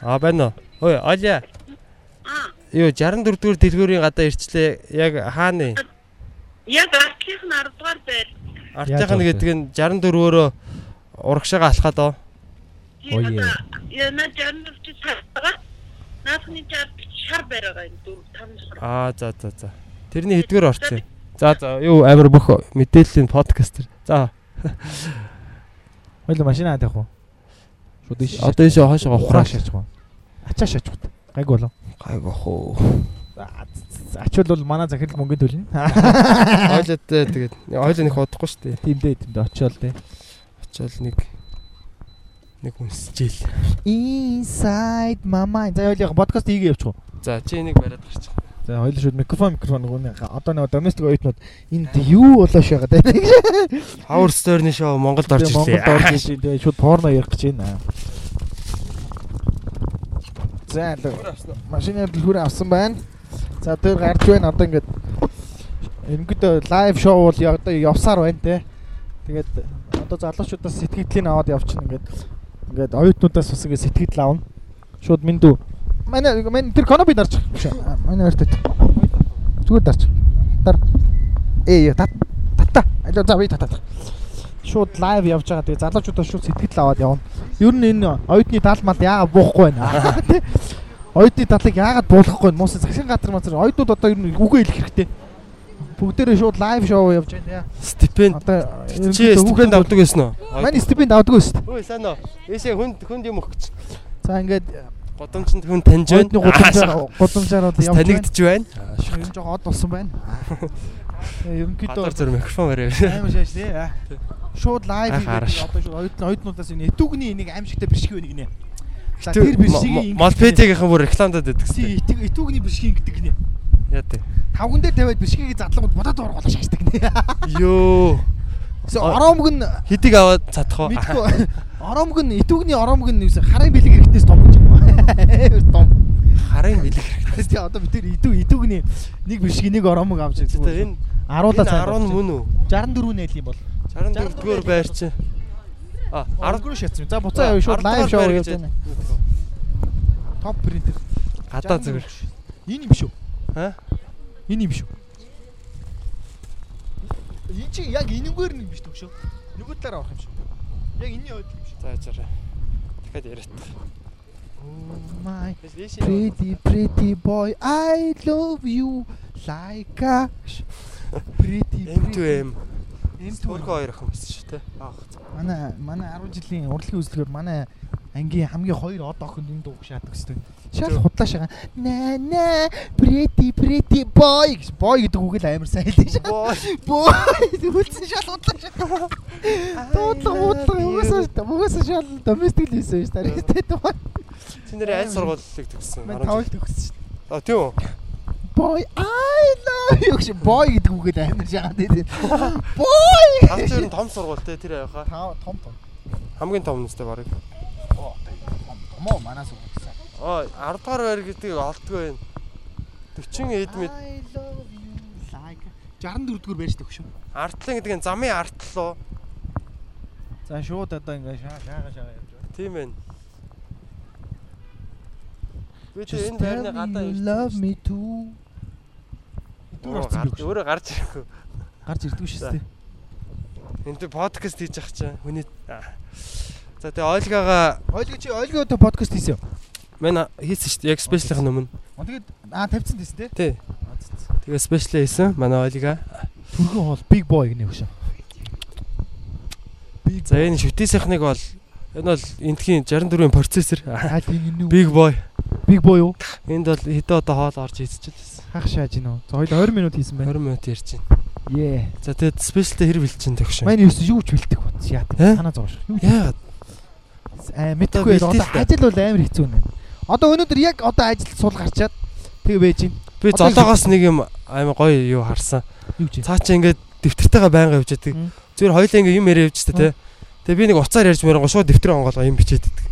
А байна уу? Ой, Оля. Аа. Юу 64 дугаар дэлгүүрийн гадаа ирчлээ. Яг хаана вэ? Яг нь 10 дугаар байр. Нь гэдэг нь 64-өөр урагшаага алхаад оо. Ой. Яна 64 чи цаага. Наасны шар байр байгаа энэ 4 5 шар. Аа за за за. Тэрний хэдгээр орцсон. За за юу амар бөх мэдээллийн подкастер. За. Хойло машина хаад явах уу? Шууд ийш. Одоо ийш хаашаа ухраа шаачих уу? Ачаа шаачих уу? Гайг болов. Гайг охоо. Ачвал бол манай захирал мөнгө төлнө. Ойлоо тэгээд ойлоо нэг удахгүй шүү дээ. Тийм дээ тийм дээ очиол дээ. Очиол нэг нэг хүнсчээл. Inside my mind. За ойлоо подкаст хийгээ явчих уу? За чи энийг бариад гарчих. За хоёул шууд микрофон микрофон нөгөө одоо нэг доместик оюутнууд энд юу болоо шагаад байна гэж. Power Store-ны шоу Монголд орж Монголд ирлээ. орж ирсэн. Тэгээ шууд порно ярих гэж байна. За л машины дэлгүүрээ авсан байна. За тэр гарч байна одоо ингээд Ингээд лайв шоу бол одоо явсаар байна те. Тэгээд одоо залуучуудаас сэтгэлдлийг аваад явчихна ингээд ингээд оюутнуудаас бас ингээд сэтгэл авна. Шууд миндүү. Манай манай тэр коноби дарч. Манай өртөд. Зүгээр дарч. Дар. Ээ тат тата. Алуу за би тата. Шууд лайв явж байгаа. Тэгээ залуучуудаас шууд сэтгэл аваад явна. Ер нь энэ оюутны тал мал яагаад буухгүй байна. [laughs] Оюутны талыг яагаад буулгахгүй вэ? Муус засгийн газар мацар оюутнууд одоо ер нь үгээ хэлэх хэрэгтэй бүгдээрээ шууд лайв шоу явж байна. Стипенд. Одоо чи стипенд авдаг байсан уу? Манай стипенд авдаг байсан. Ой сайн уу. Эсээ хүнд хүнд юм өгч. За ингээд Годомчонд хүн таньж байна. Годомжаар годомжаар бол явж танигдж байна. Ер нь жоо од болсон байна. Ерөнхийдөө гадар зөр микрофон барай. Аймаа шааш тий. Шууд лайв одоо шууд оюутны оюутнуудаас энэ этүгний энийг аимшигтай бэршиг байна гинэ. За тэр бэршигийн Малпетигийн бүр рекламадад байдаг. Тий этүгний бэршиг гэдэг гинэ. Яа тий. Тавган дээр тавиад бишгийг задлангууд бодоод ургуулж шаашдаг нэ. Йоо. Оромг нь хидийг аваад чадах уу? Мэдгүй. [laughs] Оромг нь итүгний оромг нь юу харын бэлэг хэрэгтээс том гэж уу? Том. Харын бэлэг хэрэгтээс. Тий одоо бид тэр итүг итүгний нэг бишгийг нэг оромг авч ирсэн. Энэ аруулаа цаа. 10 мөн үү? 64 нээл юм бол. 64 дгээр байр чи. А 10 гүр шатсан. За буцаа яваа шууд лайв шоу явуулж байна. Топ принтер. Гадаа зүгээр. Энэ юм шүү. Аа? Энэ юм шүү. Энэ чи яг энэгээр нь биш төгшөө. Нөгөө талаараа орох юм шүү. Яг энэний ойд юм шүү. За яачаарай. Дахиад яриад. Oh my pretty pretty boy I love you like a pretty M2M M2 хоёр охин байсан шүү те. Манай манай 10 жилийн урлагийн үзлэгээр манай ангийн хамгийн хоёр од охинд энэ дууг шаадаг хэвчээ. Шал худлааш байгаа. На на pretty pretty boy гэж boy гэдэг үг л амар сайн хэлдэг шээ. Boy үлдсэн шал худлааш. Дуудлага муудлага угаасаа угаасаа шал доместик лсэн шүү дээ. Тэ Чи нэр аль сургуулийг төгссөн? Тавал төгссөн шүү дээ. А тийм үү? Boy I love you гэж boy гэдэг үг л амар шагаад дээ. Boy. Өөр том сургууль те тэр яаха. Том том. Хамгийн том нүстэй барыг. Оо том оо манаас үг. Аа 10 дугаар байр гэдгийг олдгүй байна. 40 эд мэд. 64 дугаар байж төгшөө. Артлын гэдэг нь замын артлуу. За шууд одоо ингээ шаа шаага шаага явж байна. Тийм байна. Би тэ энэ байрны гадаа ирсэн. Love me too. Дөрөв орсон би. Өөрөө гарч ирэхгүй. Гарч ирдгүй шүү дээ. Энд подкаст хийж ах чинь хүний За тэгээ ойлгоога ойлгоо чи ойлгоо одоо подкаст хийсэн юу? Мэн хийсэн шүү дээ. Яг спешиалын өмнө. Тэгээд аа тавьсан тест тий. Тий. Тэгээ спешиал хийсэн. Манай ойлгоо. Түргэн хоол big boy гэнэ хөшөө. Big. За энэ шүтээсийнхнийг бол энэ бол энтхийн 64-ийн процессор. Big boy. Big boy юу? Энд бол хэдэн одоо хоол орж хийчихэж байсан. Хах шааж гинөө. За хоёул 20 минут хийсэн байна. 20 минут ярьж байна. Ее. За тэгээд спешиалтай хэр бэлчин төгшөө. Манай юу юу ч бэлтэх бод. Яа. Санаа зовш. Яагаад? Аа мэдхгүй одоо ажил бол амар хэцүү нэ. Одоо өнөөдөр яг одоо ажил сул гарчаад тэгээ байж гин. Би золоогоос нэг юм амар гоё юу харсан. Цаа чи ингээд дэвтэртэйгээ байнга явж байдаг. Зүгээр хоёлаа ингээ юм яриа явж та те. Тэгээ би нэг уцаар ярьж мөрөнгө шууд дэвтэр онгоолго юм бичээд байдаг.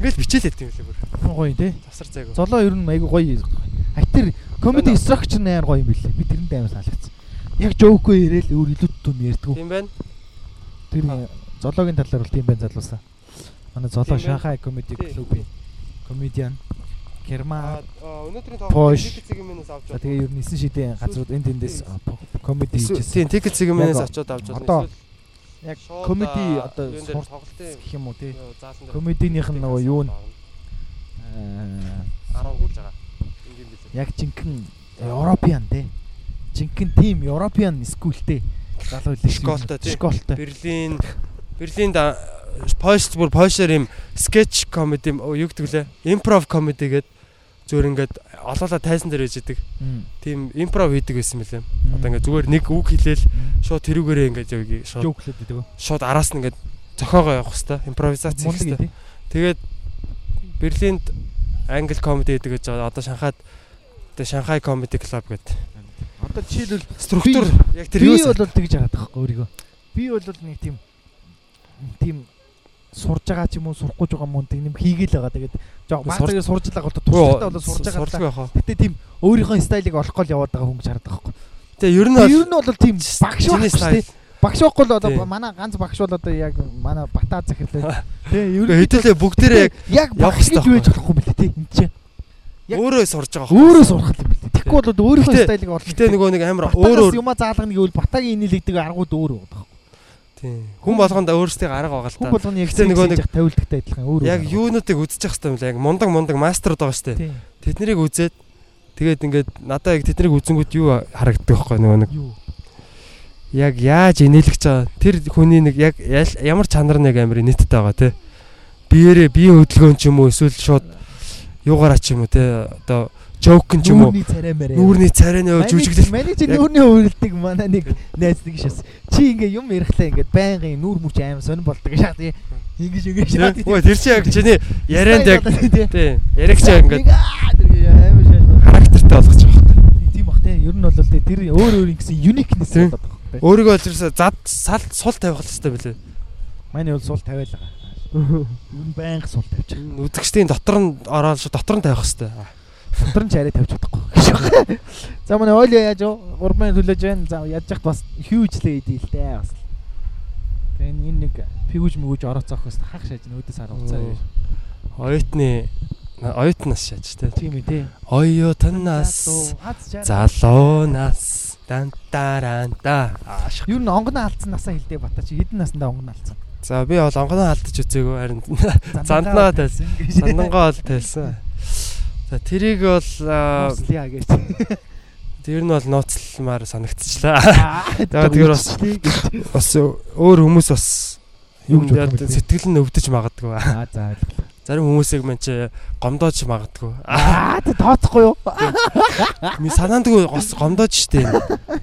Ингээл бичээлээд тийм үлээ бүр. Гоё тий. Засар зайг. Золоо ер нь айгу гоё. Актер комеди structure нь амар гоё юм билээ. Би тэрэнд амар таалагдсан. Яг жоокгүй яриад өөр илүү түн ярьдгүү. Тийм байна. Тэр золоогийн талаар бол тийм байна залуусаа. Манай золоо Шанхай комеди клубын комедиан Герман өнөөдрийн тоглолт тикет цэгмээс авч байна. Тэгээ ер нь 9 шидийн газрууд энд эндээс комеди хийжсэн. Тийм тикет цэгмээс очиод авч байна. Одоо яг комеди одоо тоглолт гэх юм уу тий. Комедийнх нь нөгөө юу н 10 болж байгаа. Ингийн билээ. Яг жинхэнэ Европиан тий. Жинхэнэ тим Европиан скултэй залуу л школтой тий. Школтой. Берлин Берлинд Польш бүр Польшоор юм скетч комеди юу гэдэг лээ? Импров комеди гэдэг зүгээр ингээд олоолаа тайсан дээр байж идэг. Тийм импров хийдэг байсан мөлий. Одоо ингээд зүгээр нэг үг хэлээл шууд тэрүүгээрээ ингээд явъя шууд жоок хэлээд байдаг. Шууд араас нь ингээд зохиогоо явах хэвээр импровизац хийх хэвээр. Тэгээд Берлинд англи комеди гэдэг гэж байгаа. Одоо Шанхайд Тэгээ Шанхай Comedy Club гэдэг. Одоо жишээлбэл Структур яг тэр би юу бол тэгж байгаа байхгүй өөрийгөө. Би бол нэг тийм тийм сурж байгаа ч юм уу сурахгүй байгаа юм уу тийм хийгээл байгаа. Тэгээд жоо маастер сурж байгаа бол туршлагатай бол сурж байгаа. Гэтэ тийм өөрийнхөө стайлыг олох гол яваад байгаа хүн гэж хараад байгаа байхгүй. Тэгээ ер нь Ер нь бол тийм багш чиний багш стайл. тий. Багш байхгүй л одоо манай ганц багш бол одоо яг манай батаа захирлаа. [laughs] Тий, ер Тэгээ хэдүүлээ бүгдээрээ яг багш гэж байж болохгүй мөлий тий. Энд чинь өөрөө сурж байгаа. хөө. өөрөө сурах юм бэл. Тэгэхгүй бол өөрийнхөө стайлыг олно. Гэтэ нөгөө нэг амар өөр өөр өөр юма заалгана гэвэл батагийн инээлэгдэг аргууд өөр. Тийм хүн болгонд өөрсдийн арга байгаа л Хүн та. болгоны яг Гэтэ нөгөө нэг тавилдагтай адилхан өөр. Яг юунуудыг үзчих хэвээр юм лээ. Яг мундаг мундаг мастеруд байгаа штэ. тий. Тэднийг үзээд тэгээд ингээд надаа яг тэднийг үзэнгүүт юу харагддаг вэ нөгөө нэг яг яаж инээлгэж байгаа тэр хүний нэг яг ямар чанар нэг амар нийттэй байгаа те биеэрээ биеийн хөдөлгөөн ч юм уу эсвэл шууд юугаараа ч юм уу те одоо жоок ч юм уу Нүүрний царай мэрэ. нүүрний царайны жүжиглэл менежер Яг- нүүрний хувилдаг манай нэг найз нэг шээс. Чи ингээ юм ярихлаа ингээ байнгын нүүр мүрч аим сонир болдог шат. Ингиж ингиж шат. Өө тэр чи яг чиний ярианд яг тий. яригч яг ингээд аим шат. характертай болгож байгаа хэрэг. Тийм бах тий. Ер нь бол тэр өөр өөр ингэсэн uniqueness болоод байгаа хэрэг. Өөрийгөө ерөөсө зад сал сул тавих хэрэгтэй билээ. Манай бол сул тавиал байгаа. [laughs] Нь байнга сул тавьчих. Үзэгчдийн дотор нь ороод дотор нь тавих хэрэгтэй. Дотор нь чарай тавьж чадахгүй гэж байна. За манай ойлоо яаж юу? Урмын төлөж байна. За яаж яхад бас huge л идэв л дээ бас. Тэгээ энэ нэг пигүүж мэгүүж орооцоох хэвээр хах шааж нөөдөөс хараа уцаа. Оюутны оюутнаас шааж те. Тийм ээ тий. Оюутнаас залуунаас дан таранта. Ер нь онгоно алдсан насаа хэлдэг бата чи хэдэн наснда онгоно алдсан? За би бол онгоно алдаж үзээгүй харин Занднаа тайлсан. сандангаа бол тайлсан. За тэрийг бол аа, Ууслия гэж. тэр нь бол нууцлмаар санагдчихлаа. Тэр бас бас өөр хүмүүс бас Юу гэж вэ? сэтгэл нь өвдөж магадгүй. Аа за. Зарим хүмүүсийг мэн чи гомдоож магадгүй. Аа тэ тооцохгүй юу? [laughs] Ми санаандгүй гомдоож штэ.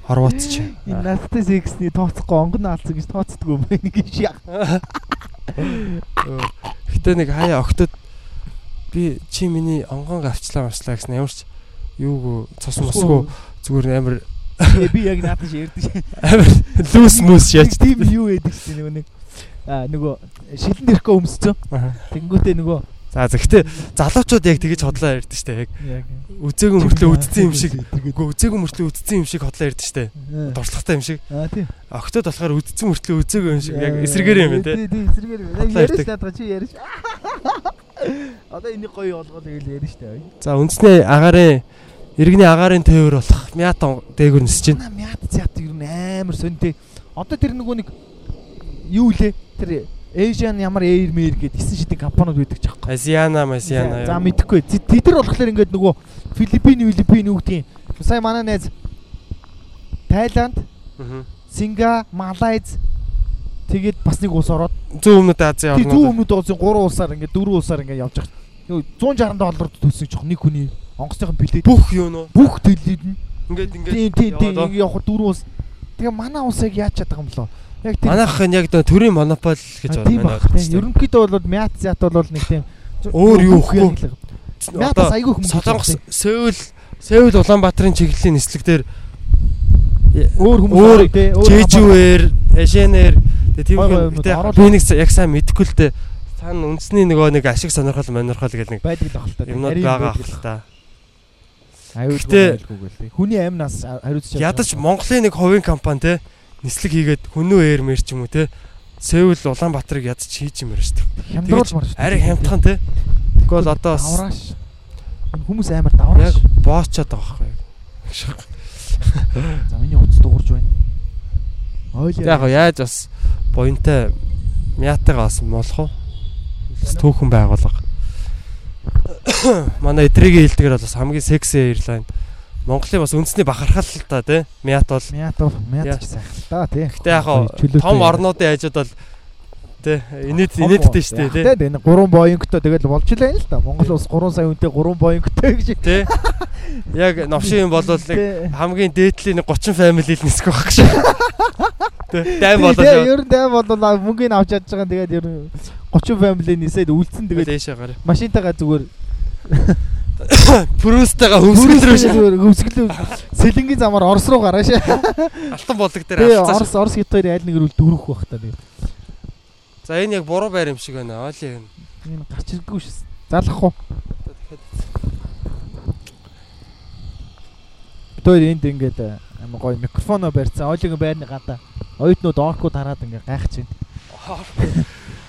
Хорвооц чи. Энэ настай сексний тооцохгүй онгоно алдсан гэж тооцдгүй юм байна гэж яа. Гэтэ нэг хаяа октод би чи миний онгон авчлаа авчлаа гэсэн ямар ч юуг цус мосгүй зүгээр амар би яг наадах шиг ярьдаг. амар лүүс мүс яаж тийм юу яадаг чинь нөгөө нэг. Аа нөгөө шилэн дэрхгөө өмсцөө. Тэнгүүтээ нөгөө. За гэхдээ залуучууд яг тэгэж хотлоо ярьдэн штэ яг. Үзээгүй мөртлөө үдцсэн юм шиг. үгүй үзээгүй мөртлөө үдцсэн юм шиг хотлоо ярьдэн штэ. Дурслагтай юм шиг. Аа тийм. октод болохоор үдцсэн мөртлөө үзээгүй юм шиг. Яг эсрэгээр юм байна Тий, тий, эсрэгээр юм. Яриаш наадах чи яриаш. Одоо энийг гоё болгоод тэгэл яриаш таа. за үндэсний агарын иргэний агарын тээвэр болох мятон дээгүр нисэж байна мят театр ер нь амар сонтэй. Одоо тэр нөгөө нэг юу лээ? Тэр Asian ямар Air Mail гэдэг 9 шидийн компаниуд байдаг ч аахгүй. Азиана Масиана За мэдэхгүй. Тэд тэд нар болохоор ингээд нөгөө Филиппин, Филиппин юу гэдгийг сая манай найз Тайланд, Синга, Малайз тэгээд бас нэг улс ороод зүүн өмнөд Азийн тий зүүн орнууд өмнөд улсын 3 улсаар ингээд 4 улсаар ингээд явж байгаа. Юу 160 долларт төлсөн жоох нэг хүний онгоцны билет бүх юу нөө бүх төлөд нь ингээд ингээд тий тий тий явах 4 улс. Тэгээ манай улс яг яаж чадах юм болоо? Яг тэр манайх нь яг төрийн монопол гэж байна. Ерөнхийдөө бол Мят Зят бол нэг тийм Өөр юу ихгүй. Одоо айгүй хүмүүс Солонгос, Сөүл, Сөүл Улаанбаатарын чиглэлийн нислэг дээр өөр хүмүүс тий, өөр Жэжүүэр, Эшенэр тэгээ тийм ороод- би нэг яг сайн мэдэхгүй л дээ. Цаана үндэсний нөгөө нэг ашиг сонирхол монирхол гэл нэг байдаг л ахaltaа. юмнууд байгаа ах л та. Аюул Гэтэ- гүйл. Хүний амнаас хариуцж Ядаж Монголын нэг хувийн компани те нислэг хийгээд хүнөө ээрмэр ч юм уу те Сөүл Улаанбаатарыг ядаж хийж юм ярьж шүү. хямдруулмар шүү. Арай хямдхан те. Тэгвэл одоо даврааш. Хүмүүс амар даврааш. яг боочод байгаа байхгүй. За миний утас дуурж байна. Ойлоо. Яг яаж бас буянтай мятайгаа бас молох уу? Түүхэн байгуулга. [coughs] Манай эдрэгийн хэлдгээр бол бас хамгийн секси эйрлайн. Монголын бас үндэсний бахархал л та тий. Мят бол Мят бол мят ч сайхан л та тий. гэтээ яг том орнуудын хажууд бол тий инээд инээдтэй шүү дээ тий. тий. Энэ 3 боингтой тэгэл болж байна л да. Монгол улс 3 сая хүнтэй 3 боингтой гэж. Тий. Яг [laughs] новшин юм бол хамгийн дээдлийн нэг 30 family л нисэх байх гэж. [laughs] Тий. Дайм болоо. тий, Ер нь дай бол мөнгөний авч чадж байгаа. Тэгээд ер нь 30 family нисээд үлдсэн тэгээд дээшээ гараа. машинтайгаа зүгээр Прустайгаа хөвсгөл рүү шээ. хөвсгөл сэлэнгийн замаар Орос руу гараа шээ. Алтан болдог дээр алцаа. Орос Орос хятад аль нэг рүү дөрөх бах та тэгээ. За энэ яг буруу байр юм шиг байна. Оли энэ. Энэ гарч ирдэггүй шээ. Залах уу? Тэр энд ингээд ама гоё микрофоно барьцсан. Олигийн байрны гадаа оюутнууд оркууд хараад ингээд гайхаж байна.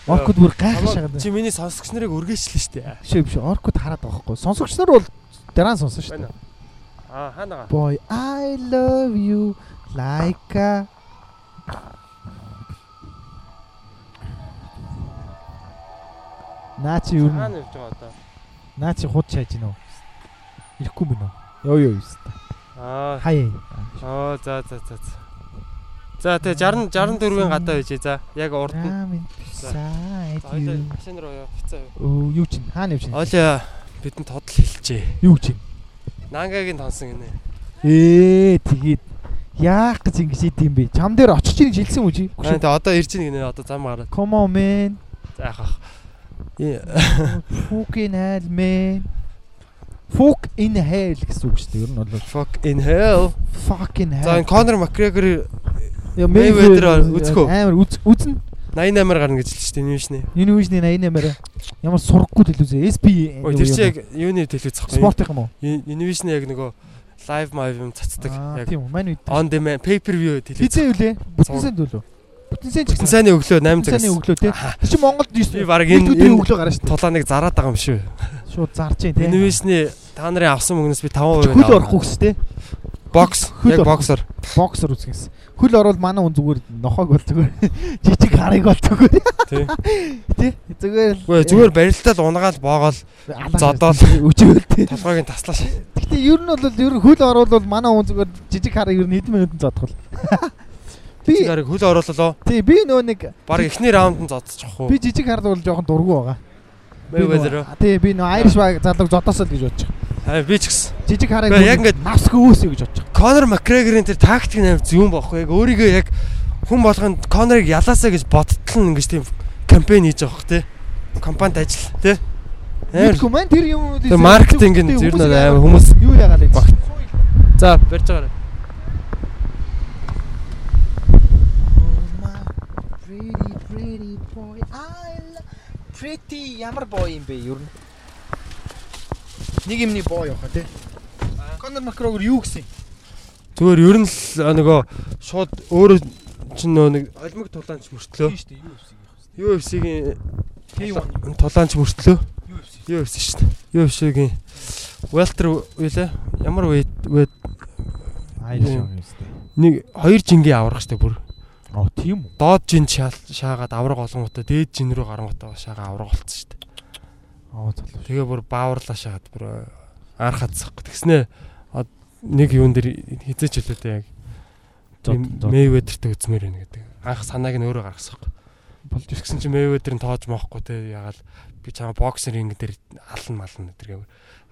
Оркууд бүр гайхаж шагаад. Чи миний сонсогч нарыг өргөжлөө штэ. Биш биш оркууд хараад байгаа хгүй. Сонсогч нар бол дараа сонсон шүү дээ. Аа хаана? Boy I love you like a Наа чи юу? Хаана явж байгаа одоо? Наа чи худ чааж гинөө. Ирэхгүй мэн үү? Йоо ёо ёо. Аа. Хаяа. Аа за за за. за. За тэгээ 60 64-ийн гадаа байжээ. За яг урд нь. За машин руу яваа. Оо юу чин? Хаана явж байна? Оли бидэнд тодл хэлжээ. Юу чин? Нангагийн тонсон гинэ. Ээ тэгээд яах гэж ингэж идэм бэ? Чам дээр очиж ийн жилсэн үү чи? Аа тэгээ одоо ирж ийн гинэ. Одоо зам гараад. Come on man. За яах вэ? Fucking hell man. Fuck in hell гэсэн үг шүү дээ. Ер нь бол Fuck in hell. fucking hell. За Conor McGregor Яа, Mayweather үзэхгүй. Амар үз үзнэ. 88-аар гарна гэж хэлж штэ юм шнэ. Univision 88-аар ямар сургахгүй телевиз SP. Тэр чи яг юуны телевиз захгүй. спортын юм уу? Univision яг нөгөө live маяг юм цацдаг. Яг тийм үү. Мань үед. on demand pay per view телевиз. Хизээ юу лээ? Бүтэн сайн дөлөө. Бүтэн сайн ч Бүтэн сайны өглөө 8 Бүтэн сайны цагаас. өглөө. Аха. Тэр чи Монголд Би 9 баг энэ өглөө гарна шүү дээ. тулааныг зараад байгаа юм шүү. Шууд зарж जैन те. Univision-ы та нарын авсан мөнгнөөс би 5% Хөл орохгүй гэсэн те. Бокс. Яг боксер. Боксер үзгээс. Хөл орвол манай хүн зүгээр нохоог бол зүгээр [laughs] жижиг харыг бол зүгээр Тий. [laughs] тий зүгээр Үгүй зүгээр барилтал унгаал боогоол зодоол. [laughs] өчөөл тий. толгойг нь таслаа шээ. Гэхдээ ер нь бол ер нь хөл орвол манай хүн зүгээр жижиг харыг ер нь хэдэн минутанд зодох. Би Чигарыг хөл оруулалаа. тий би нөө нэг Баг эхний раунд нь зодчих уу. би жижиг хар бол жоохон дургу байгаа. Нөө- Тий би нөө Irish баг залууг зодоосоо л гэж байгаа. Аа би ч гэсэн. Жижиг Гэхдээ яг ингээд- навсгүй өөсөө гэж бодож байгаа. Conor McGregor-ийн тэр тактик нь амар зөвөн байхгүй яг өөрийгөө яг хүн болгонд Conor-ыг ялаасаа гэж бодтол нь ингэж тийм кампайн хийж байгаа хөх те. Компанид ажил те. Маань тэр юм уу Тэр маркетинг нь ер нь амар хүмүүс юу яагаад багт. За барьж байгаарай. Pretty pretty boy I love pretty ямар боо юм бэ ер нь? Нэг юмний боо явах тий. Конор Макгрегор юу гэсэн? Зүгээр ер нь л нөгөө шууд өөрөө чинь нөө нэг олимпик тулаанч мөртлөө. Тийм шүү дээ UFC-ийн UFC-ийн K1 тулаанч мөртлөө. UFC. UFC шүү дээ. UFC-ийн welter юу лээ? Ямар Irish юм шүү нэг хоёр жингийн аврах штэ бүр. Оо тийм үү? Доод жин шаагаад авраг олонготой дээд жин рүү гаранготой шаагаа авраг болцсон штэ. Аа залуу. Тэгээ бүр бааварлаа шаагаад бүр арах хацсахгүй. Тэгснээ од- нэг юун дээр хизээч хэлээдээ яг Mayweather-тэй үзмээр байна гэдэг. Анх санааг нь өөрөө гаргасан. болж Тэгсэн чинь Mayweather-ын тоож моохгүй те ягаад би чамаа боксер ингэ дээр алан мална гэдэг.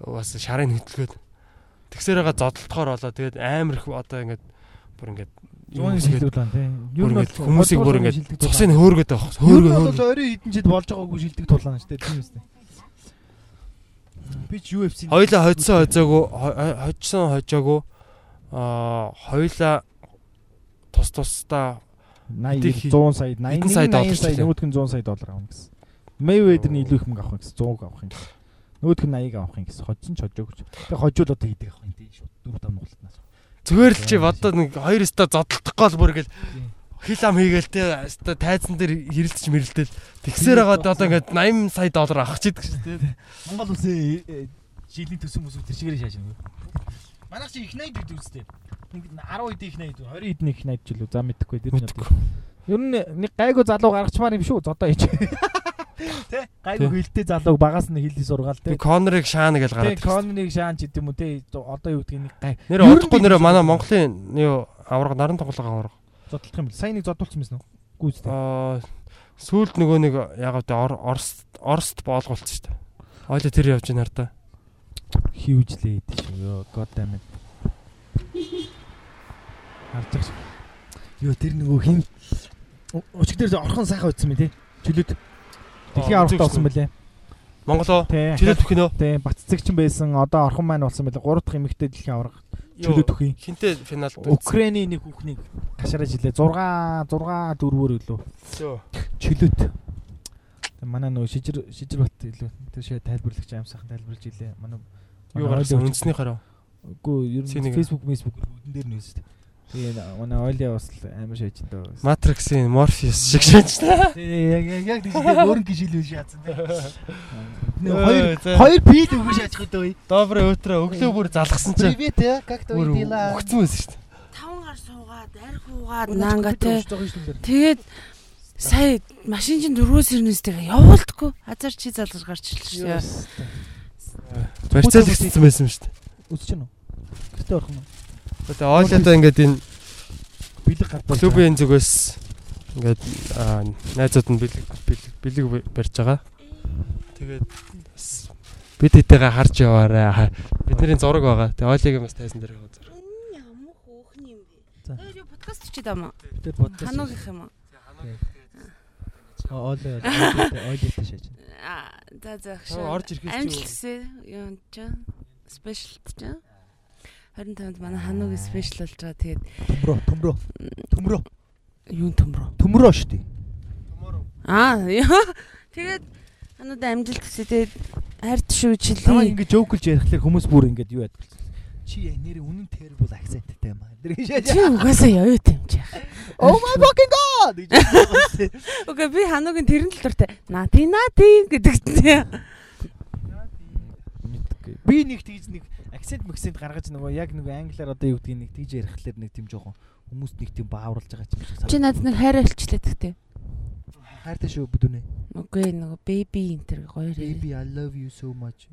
Бас шарын хөдөлгөөд тэгсээр байгаа зодтолтохоор болоо тэгээд амар их одоо ингэ бүр ингэ Зууны шилдэг тулаан тий. Бүр ингээд хүмүүсийг бүр ингээд цусыг хөөргөд. байх. Хөөргөд Хөөргөө бол орой хідэн жид болж байгаагүй шилдэг тулаан шүү дээ тийм үстэй. Би ч UFC Хоёлаа хоцсон хойцоогүй хожсон хожоогүй аа хоёлаа тус тусдаа 80 100 сая 80 Хэдэн сая доллар 80 сая ч лээ. нөгөөдг нь 100 сая доллар авах гэсэн. Mayweather-ний илүү их мөнгө авах гэсэн 100 авах юм. Нөгөөдг нь 80 авах юм гэсэн. Хожсон ч хожоогүй ч. Тэгээ хожуулаад хийдэг авах юм тий шууд дөрөв тав нугалтнаас. зүгээр л чи бодоо нэг хоёр өстө зодтолдох гол бүр ингээл хил ам хийгээл те өстө тайзан дээр хэрэлдэж мэрэлдэл тэгсээр байгаа одоо ингээд 80 сая доллар авах ч гэдэг шүү дээ. Монгол улсын э, жилийн төсөн бүсүүд тэр чигээр шааж байна. Манайх чи их найд гэдэг үстэй. Нэг 10 хэд их найд 20 хэд их найд үлээ за мэдхгүй тэр нь. Ер нь нэг гайгүй залуу гаргачмаар юм шүү зодоо хийж. [laughs] Тэ гайгүй Тэ. хилтэй залуу багаас нь хилий сургаал Би тэ. Конорыг шаана гэж Тэ гараад. ирсэн. Конныг шаан ч гэдэм үү тэ одоо юу гэдгийг нэг гай Нэр би нэр манай. Монголын юу авраг наран тоглог авраг. Зодтолох юм бэл. Сайн нэг зодтолсон байсан уу? Гүйцтэй. Аа сүүлд нөгөө нэг яг одоо Орос Орост боолгуулсан шүү дээ. Ойло тэр явж байна. Huge lead шүү. God damn it. Байгаа шүү. Йоо тэр нөгөө хин өчиг дээр орхон сайхан утсан мэ тий. Чөлөөд. Дэлхийн Аа, аврагт үзээгүй олсон мөлий. Монголоо Тий. чөлөө төхөнөө. Тий, баццэгчин байсан. Одоо орхон маань болсон байлаа. 3 дахь эмэгтэй дэлхийн авраг чөлөө төхий. Хинтээ финалд Украиний нэг хүүхнийг гашараж илээ 6 6 дөрвөр өлөө. Зөө. Чөлөөт. Манай нөгөө шижир шижир бат илүү тэр шээ тайлбарлагч аим сайхан тайлбарлаж илээ. Манай Юу гарсан үндэсний хараа. Үгүй ер нь. Facebook, Facebook үдэн дээр нээс дээ. Тэгээ манай ойлын бас амар шийдэж дөө. Matrix-ийн Morpheus шиг шийдчихлээ. [laughs] Тэгээ яг яг яг тийм өөрөн гişилүү шаацсан дээ. [laughs] Нэг хоёр хоёр бил өгөө шаачих дээ. Доброе утро өглөө бүр залгсан чинь. Привет, я как твои дела? өгцөн байсан шүү дээ. таван гар суугаад арх уугаад наанга те Тэгээд сая машин чинь дөрвөөс ирнэс тэгээ явуулдаггүй азар чи залгаж гарч ирлээ Барьцаал ихсэн байсан шүү дээ. үсэж гэнэ үү? Гэртээ орох нь. Тэгээ ойлоо ингээд энэ Бэлэг гарбал. клубын зүгээс ингээд аа, найзууд нь бэлэг бэлэг бэлэг барьж байгаа. Тэгээд бас бид хэдийгээ харж яваарай. Бидний зураг байгаа. Тэгээ ойлыг бас тайсан дээр байгаа зураг. ямар хөөхний юм бэ За. тэгээд подкаст хийчихэд ама Тэр подкаст. хануугийнх юм уу Оолоо ойлоо шааж. а за за Аа, орж ирэхээс чи амжилт хүсье юу ч спешиалт ч 25-нд манай хануугийн спешиал болж байгаа тэгээд Төмрөө, төмрөө. Төмрөө. юу төмрөө Төмрөө шүү дээ. аа яа тэгээд ханууд амжилт хүсье тэгээд хайрт шүү Намайг жилийн ингэ жоокулж ярихлаар хүмүүс бүр ингэ юу яд. Чи нэр үнэн terrible accentтэй юм аа. Тэр шааж. чи угаасаа яа юм чи Oh my fucking god. гэж. [laughs] Окей би хануугийн тэрэн дуртай нати нати гэдэгтэй Мэдгүй. Би нэг тийж нэг акцент максент гаргаж нөгөө яг нөгөө англиар одоо юу гэдгийг нэг тийж ярихлаар нэг тийм жоохон хүмүүст нэг тийм бааварлаж байгаа юм шиг чи надад нэг хайраа илчлээ тэгтээ Хайртай шүү бүдүнэ. Үгүй нөгөө baby энэ тэр гоё Baby I love you so much.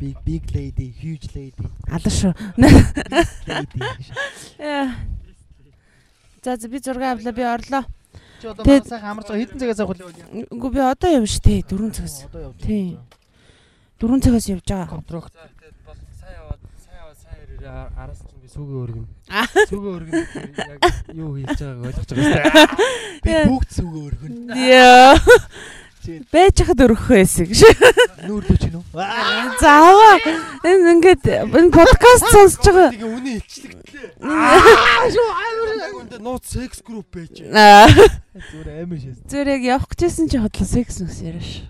Big big lady, huge lady. алан шүү. За за би зураг авлаа би орлоо. Чи одоо манай сайхан амарч байгаа хэдэн цагаас авах вэ? Үгүй би одоо явна шүү дээ 4 цагаас. Тийм. 4 цагаас явж байгаа. Контракт. За тэгээд бол сайн яваад сайн яваад сайн ирээ араас чинь би сүгэ өргөн. Сүгэ өргөн яг юу хийж байгааг ойлгож байгаа [laughs] дээ. Би бүгд сүг өргөн. Яа. Байж хад өрөх байсан гэж. нүүрлөө чи нүү? Зааваа. Энэ ингээд энэ подкаст сонсож байгаа. Тэгээ үнэ илчлэгдлээ. Аа шүү амар нууц секс групп байж. Зүгээр аймаа шээс. Зүгээр яг явах гэжсэн чи хотлон секс нүс яриаш.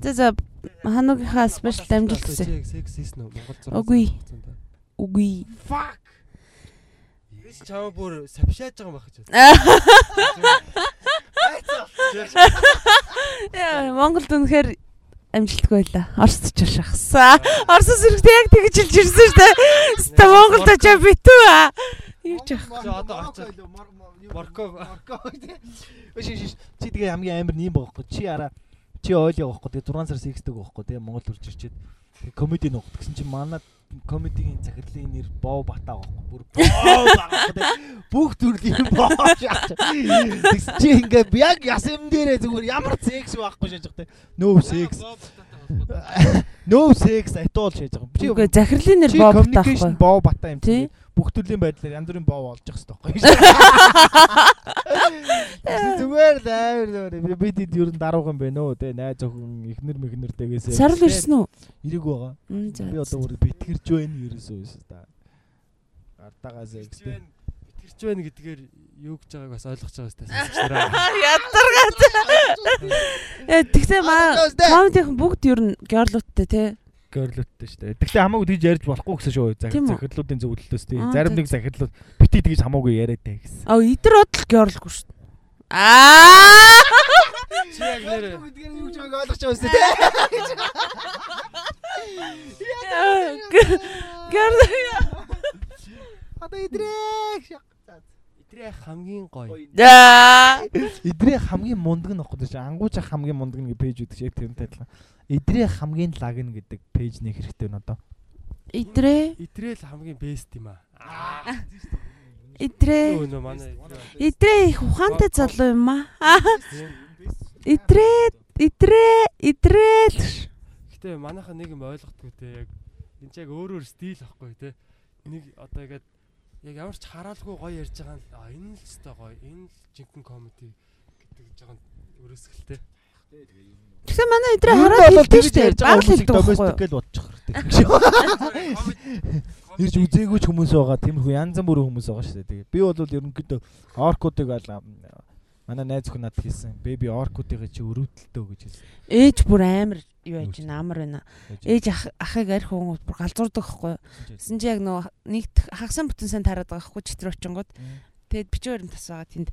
За за хануугийнхаа спешиал хүсье. Секс хийсэн үү Монгол зураг. Үгүй. Үгүй. Fuck. Яс чам бүр савшааж байгаа юм байх гэж байна. [laughs] Яа, Монголд үнэхээр амжилтгүй байла. Оросд ч шахсан. Оросоос ирэхдээ яг тэгж хэлж ирсэн шүү дээ. Ста Монголд очоо битүү аа. Юу ч яах. За, одоо орцоо. Марко. Марко. Өш өш чи тэгээ хамгийн амар нэм байгаа хгүй. Чи араа чи ойл яваа хгүй. Тэгээ 6 сар сексдэг байгаа хгүй. Тэгээ Монгол үрж ирчээд комеди нуух гэсэн чи манай комедигийн захирлын нэр Бов Бата байгаа хгүй. Бүр байгаа хгүй. Бүх төрлийн шаач. Тэгс чи ингээ яг ясам дээрээ зүгээр ямар секс байхгүй шааж байгаа те. No sex. No sex атуул шааж байгаа. Чи Үгүй захирлын нэр боо communication батаахгүй. боо бата юм Тий. Бүх төрлийн байдлаар янз бүрийн боо олж явах хэрэгтэй байхгүй. Зүгээр л амар зүгээр. Би бид энд ер нь даруух юм байна өө те найз охин ихнэр мэгнэр дэгээс. Сарл ирсэн үү? Ирэг байгаа. Би одоо бүр битгэрж байна ерөөсөө юм та. Гартагаас экстэй. Итгэрч байна гэдгээр юу гэж байгааг бас ойлгож байгаа сонсогчдоо. [laughs] Ядаргаад. Э тэгтээ маа комедийн бүгд ер нь гёрлуудтай те. Гэрлөттэй шүү дээ. Тэгтээ хамаагүй тэгж ярьж болохгүй гэсэн шүү. Захирлуудын зөвлөлөөс тий. Аа, Зарим тий. нэг захирлууд бити тэгж хамаагүй яриад таа гэсэн. А идэр бодол гёрлгүй шүү дээ. Аа! Чи яг нэр гэдгээр юу ч ойлгож байгаа шүү дээ. Гэрл. Одоо идрээ. идрээ хамгийн гоё. Аа. Идрээ хамгийн мундаг нь баггүй шүү. Ангууч ах хамгийн мундаг нэг пэйж үүдэг шиг тэрнтэй адилхан. Идрээ хамгийн лаг нь гэдэг пэйж нэг хэрэгтэй байна одоо. Идрээ. Идрээ л хамгийн бест юм аа. Идрээ. Идрээ их ухаантай залуу юм аа. Идрээ. Идрээ. Идрээ л. Гэтэ манайхан нэг юм ойлгохгүй те яг энэ ч яг өөр өөр стил ахгүй те. Нэг одоо ингээд яг ямар ч хараалгүй гоё ярьж байгаа нь энэ л ч өстой гоё. Энэ л жинхэнэ комеди гэдэг жоо өрөөсгөлтэй. Тэгэхээр манай эдрээ хараад хэлдэг шүү дээ. Баг хэлдэг domestic гэж бодчих хэрэгтэй. Ирж үзээгүй ч хүмүүс байгаа. Тиймэрхүү янз бүрийн хүмүүс байгаа шүү дээ. Тэгээ би бол ерөнхийдөө оркуудыг ам, манай найз өхөн надад хэлсэн. Бэби оркуудыг чи өрөвдөлтөө гэж хэлсэн. Ээж бүр амар юу яаж ин амар байна. Ээж. Ээж ах ахыг арх хүмүүс бүр галзуурдаг байхгүй. Гэсэн чи яг нөгөө нэг хагсан бүтэн сан тараад байгаа байхгүй. Мм. Тэгэд бичвэр юм тас байгаа тэнд.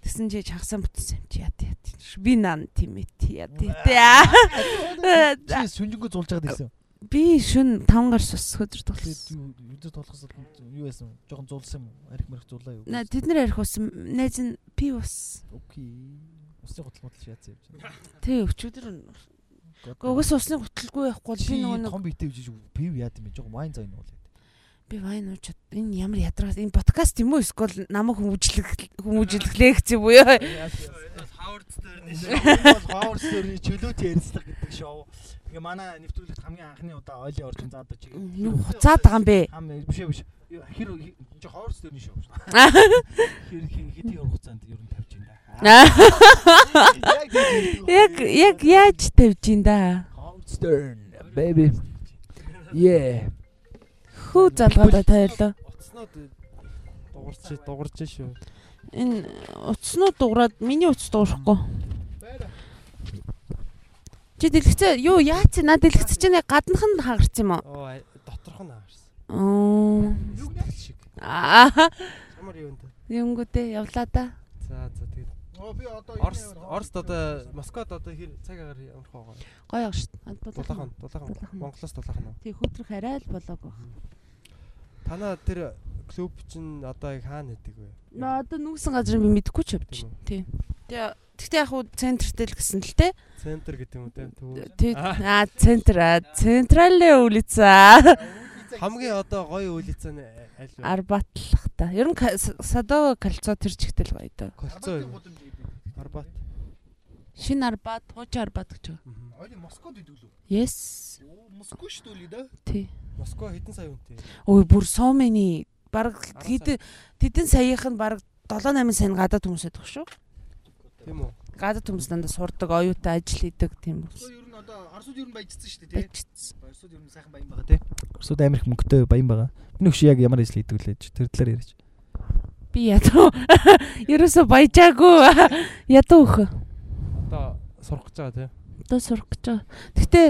Тэгсэн чи хагсан бүтэн сан чи яа яа. Би нан тимэт яа яа. Чи сүнжэнгөө зулж байгаад ирсэн. Би шүн 5 гар сус хөдөр Тэгээд тоглосон. юу юуд толгос юу байсан? Жохон зулсан юм. Арх мэрх зулаа юу? Тэд нар арх уусан найз нь пи ус. Окей. Усны гутал мутал шаацсан юм чинь. Тэ өчигдөр угс усны гуталгүй байхгүй бол би нөгөө нэг том битэй үжиж пив яад юм бэ? Жохон вайн зайн уу. би вайн уучаад энэ ямар ядрагаас энэ подкаст юм уу эсвэл намайг хүмүүжлэх хүмүүжлэх лекц юм уу ёо. Хавард стойрны Power Story чөлөөт ярьцлага гэдэг шоу. Ингээ манай нэвтрүүлэгт хамгийн анхны удаа ойлын орчин заадаг чи. Юу хуцаад байгаа юм бэ? Хам биш биш. Хэр чи Power Story шоу шүү. [laughs] Хэр хэр- хэдийн хугацаанд ер нь тавьж байна. Яг яг яаж тавьж ин да? Power Stern baby. Yeah. Хүү залгаадаа тайлаа. Утаснууд дуурч дуурч шүү. Энэ утаснууд дуураад миний утас дуурахгүй. Чи дэлгэцээ юу яац наа дэлгэц чинь яг гаднах нь хагарч юм уу? Оо доторх нь. Юг шиг. Аа. Ямар юм бэ? Юмгүдээ явлаа да. За за тэгээд Оо би одоо Орс Орст одоо Москвад одоо хэр цаг агаар ямар хаа гоё. Гоё ах шүү. Дулаахан, дулаахан. Дулаахан. Монголоос дулаахан уу? Тий хөдрөх арай л болоогүй. Танаа тэр клуб чинь одоо яг хаана хэдэг вэ? Наа одоо нүгсэн газрыг би мэдэхгүй ч явж. Үү? Тий. Тэгээ тэгтээ яг хуу центртэй л гэсэн л те. Центр гэдэг юм уу те? Аа центр аа централе улица. Хамгийн одоо гоё үлицэн аль вэ? Арбатлах та. Ер нь Садова кольцо тэр чигтэл гоё доо. Кольцоо. Арбат. Шин арбат, хууч арбат гэж байгаа. Ойли Москвад идэв лөө. Yes. Москва шүү дээ да. Тий. Москва хэдэн сая үнэтэй? Ой бүр many баг хэдэн тэдэн саяых нь баг 7 8 сайн гадаад хүмүүс байдаг шүү. Тийм үү? Гадаад хүмүүс дандаа сурдаг, оюутан ажил хийдэг тийм хүмүүс. ер нь одоо Орсууд ер нь баяжсан шүү дээ тий. Бачцсан. Орсууд ер нь сайхан баян байгаа тий. Орсууд амирх мөнгөтэй баян байгаа. Би нүгш яг ямар ажил хийдэг лээ тэр талаар яриач. Би ядуу. [laughs] Ерөөсө баяжаагүй. [laughs] Ядуу өх. Сурах гэж байгаа тийм. Одоо сурах гэж байгаа. Гэтэ?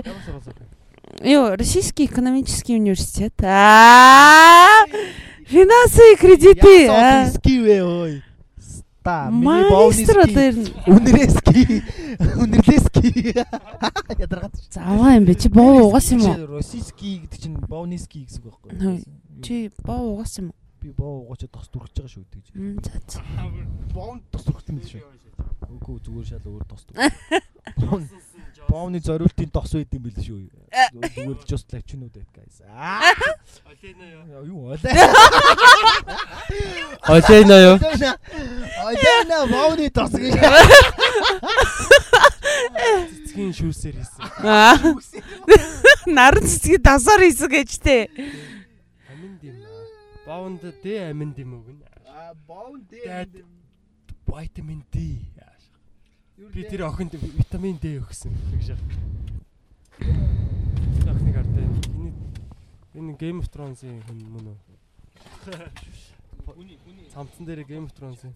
Юу, Российский экономический университет. Аа! Финансовый кредиты. аа. Скивэ ой. Ста. Магистр одоо ер нь Үнэрэски. Үнэрлэски. Ядаргаад. заваа юм бэ? Чи боо угаас юм уу? Российский гэдэг чинь Бовниски гэсэн үг байхгүй юу? Чи боо угаас юм уу? би боо угаачаа тос дүрхэж байгаа шүү гэж. За за. Боон тос дүрхэх юм биш үү? Үгүй зүгээр шал өөр тос дүр. [laughs] Боовны зориултын тос байд юм биш үү? Зүгээр just like you know that guys. Аа. Юу олаа. Олейна юу? Олена боовны тос гэж. Цэцгийн шүүсээр хийсэн. Наран цэцгийн дасаар хийсэн гэж те. Аминд юм. Баунд Д аминд юм уу гэн. Аа боон Дээд витамин D. Би тэр охинд витамин D өгсөн гэж яг. Охиныг ардаа. Энэ энэ Game of Thrones-ийн хүн мөн үү? [laughs] Цамцсан дээр Game of Thrones-ийн.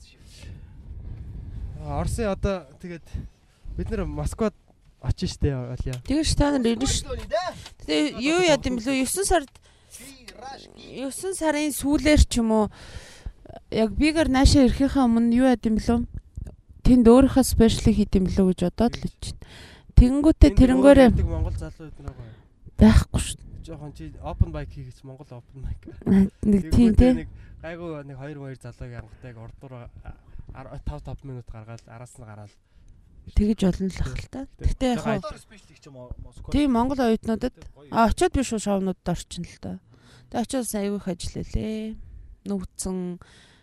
А, Орсын одоо тэгээд бид нэр Москвад очиж штэ олё. Тэгэж та нар ирнэ шүү. Тэгээ юу яд юм блүү 9 сард 9 сарын сүүлээр ч юм уу яг бигээр наашаа ирэхийнхаа өмнө юу яд юм блүү? Тэнд өөрийнхөө спешиал хийд юм блүү гэж бодоод л үуч. Тэнгүүтээ тэрэнгөөрээ Монгол залуу бид байгаа. байхгүй шүү. Жохон чи open mic хийгээч Монгол open mic. Нэг тийм те. Нэг гайгүй нэг 2 2 залууг ангатайг урдуур 5 5 минут гаргаад араас нь гараад. Тэгэж олон л ах л та. Гэтэ яг хаа тийм Монгол оюутнуудад а очиод биш шоунуудад орчин л та. Тэг очиод сайн айгүйх ажиллалээ. Нүгцэн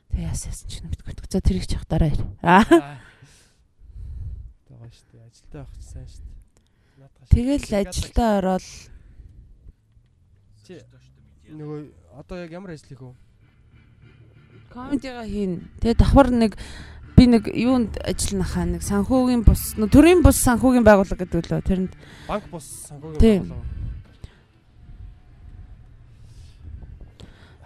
тэг яас яасан ч мэдгүй. За тэрийг ч явах дараа ир. Аа. Ажилдаа авах сайн шүү дээ. Тэгэл ажилдаа ороод нөгөө одоо яг ямар ажил хийх вэ? комедига хийн. Тэгээ давхар нэг би нэг юунд ажилланахаа нэг санхүүгийн бус төрийн бус санхүүгийн байгууллага гэдэг лөө тэрэнд банк бус санхүүгийн байгууллага.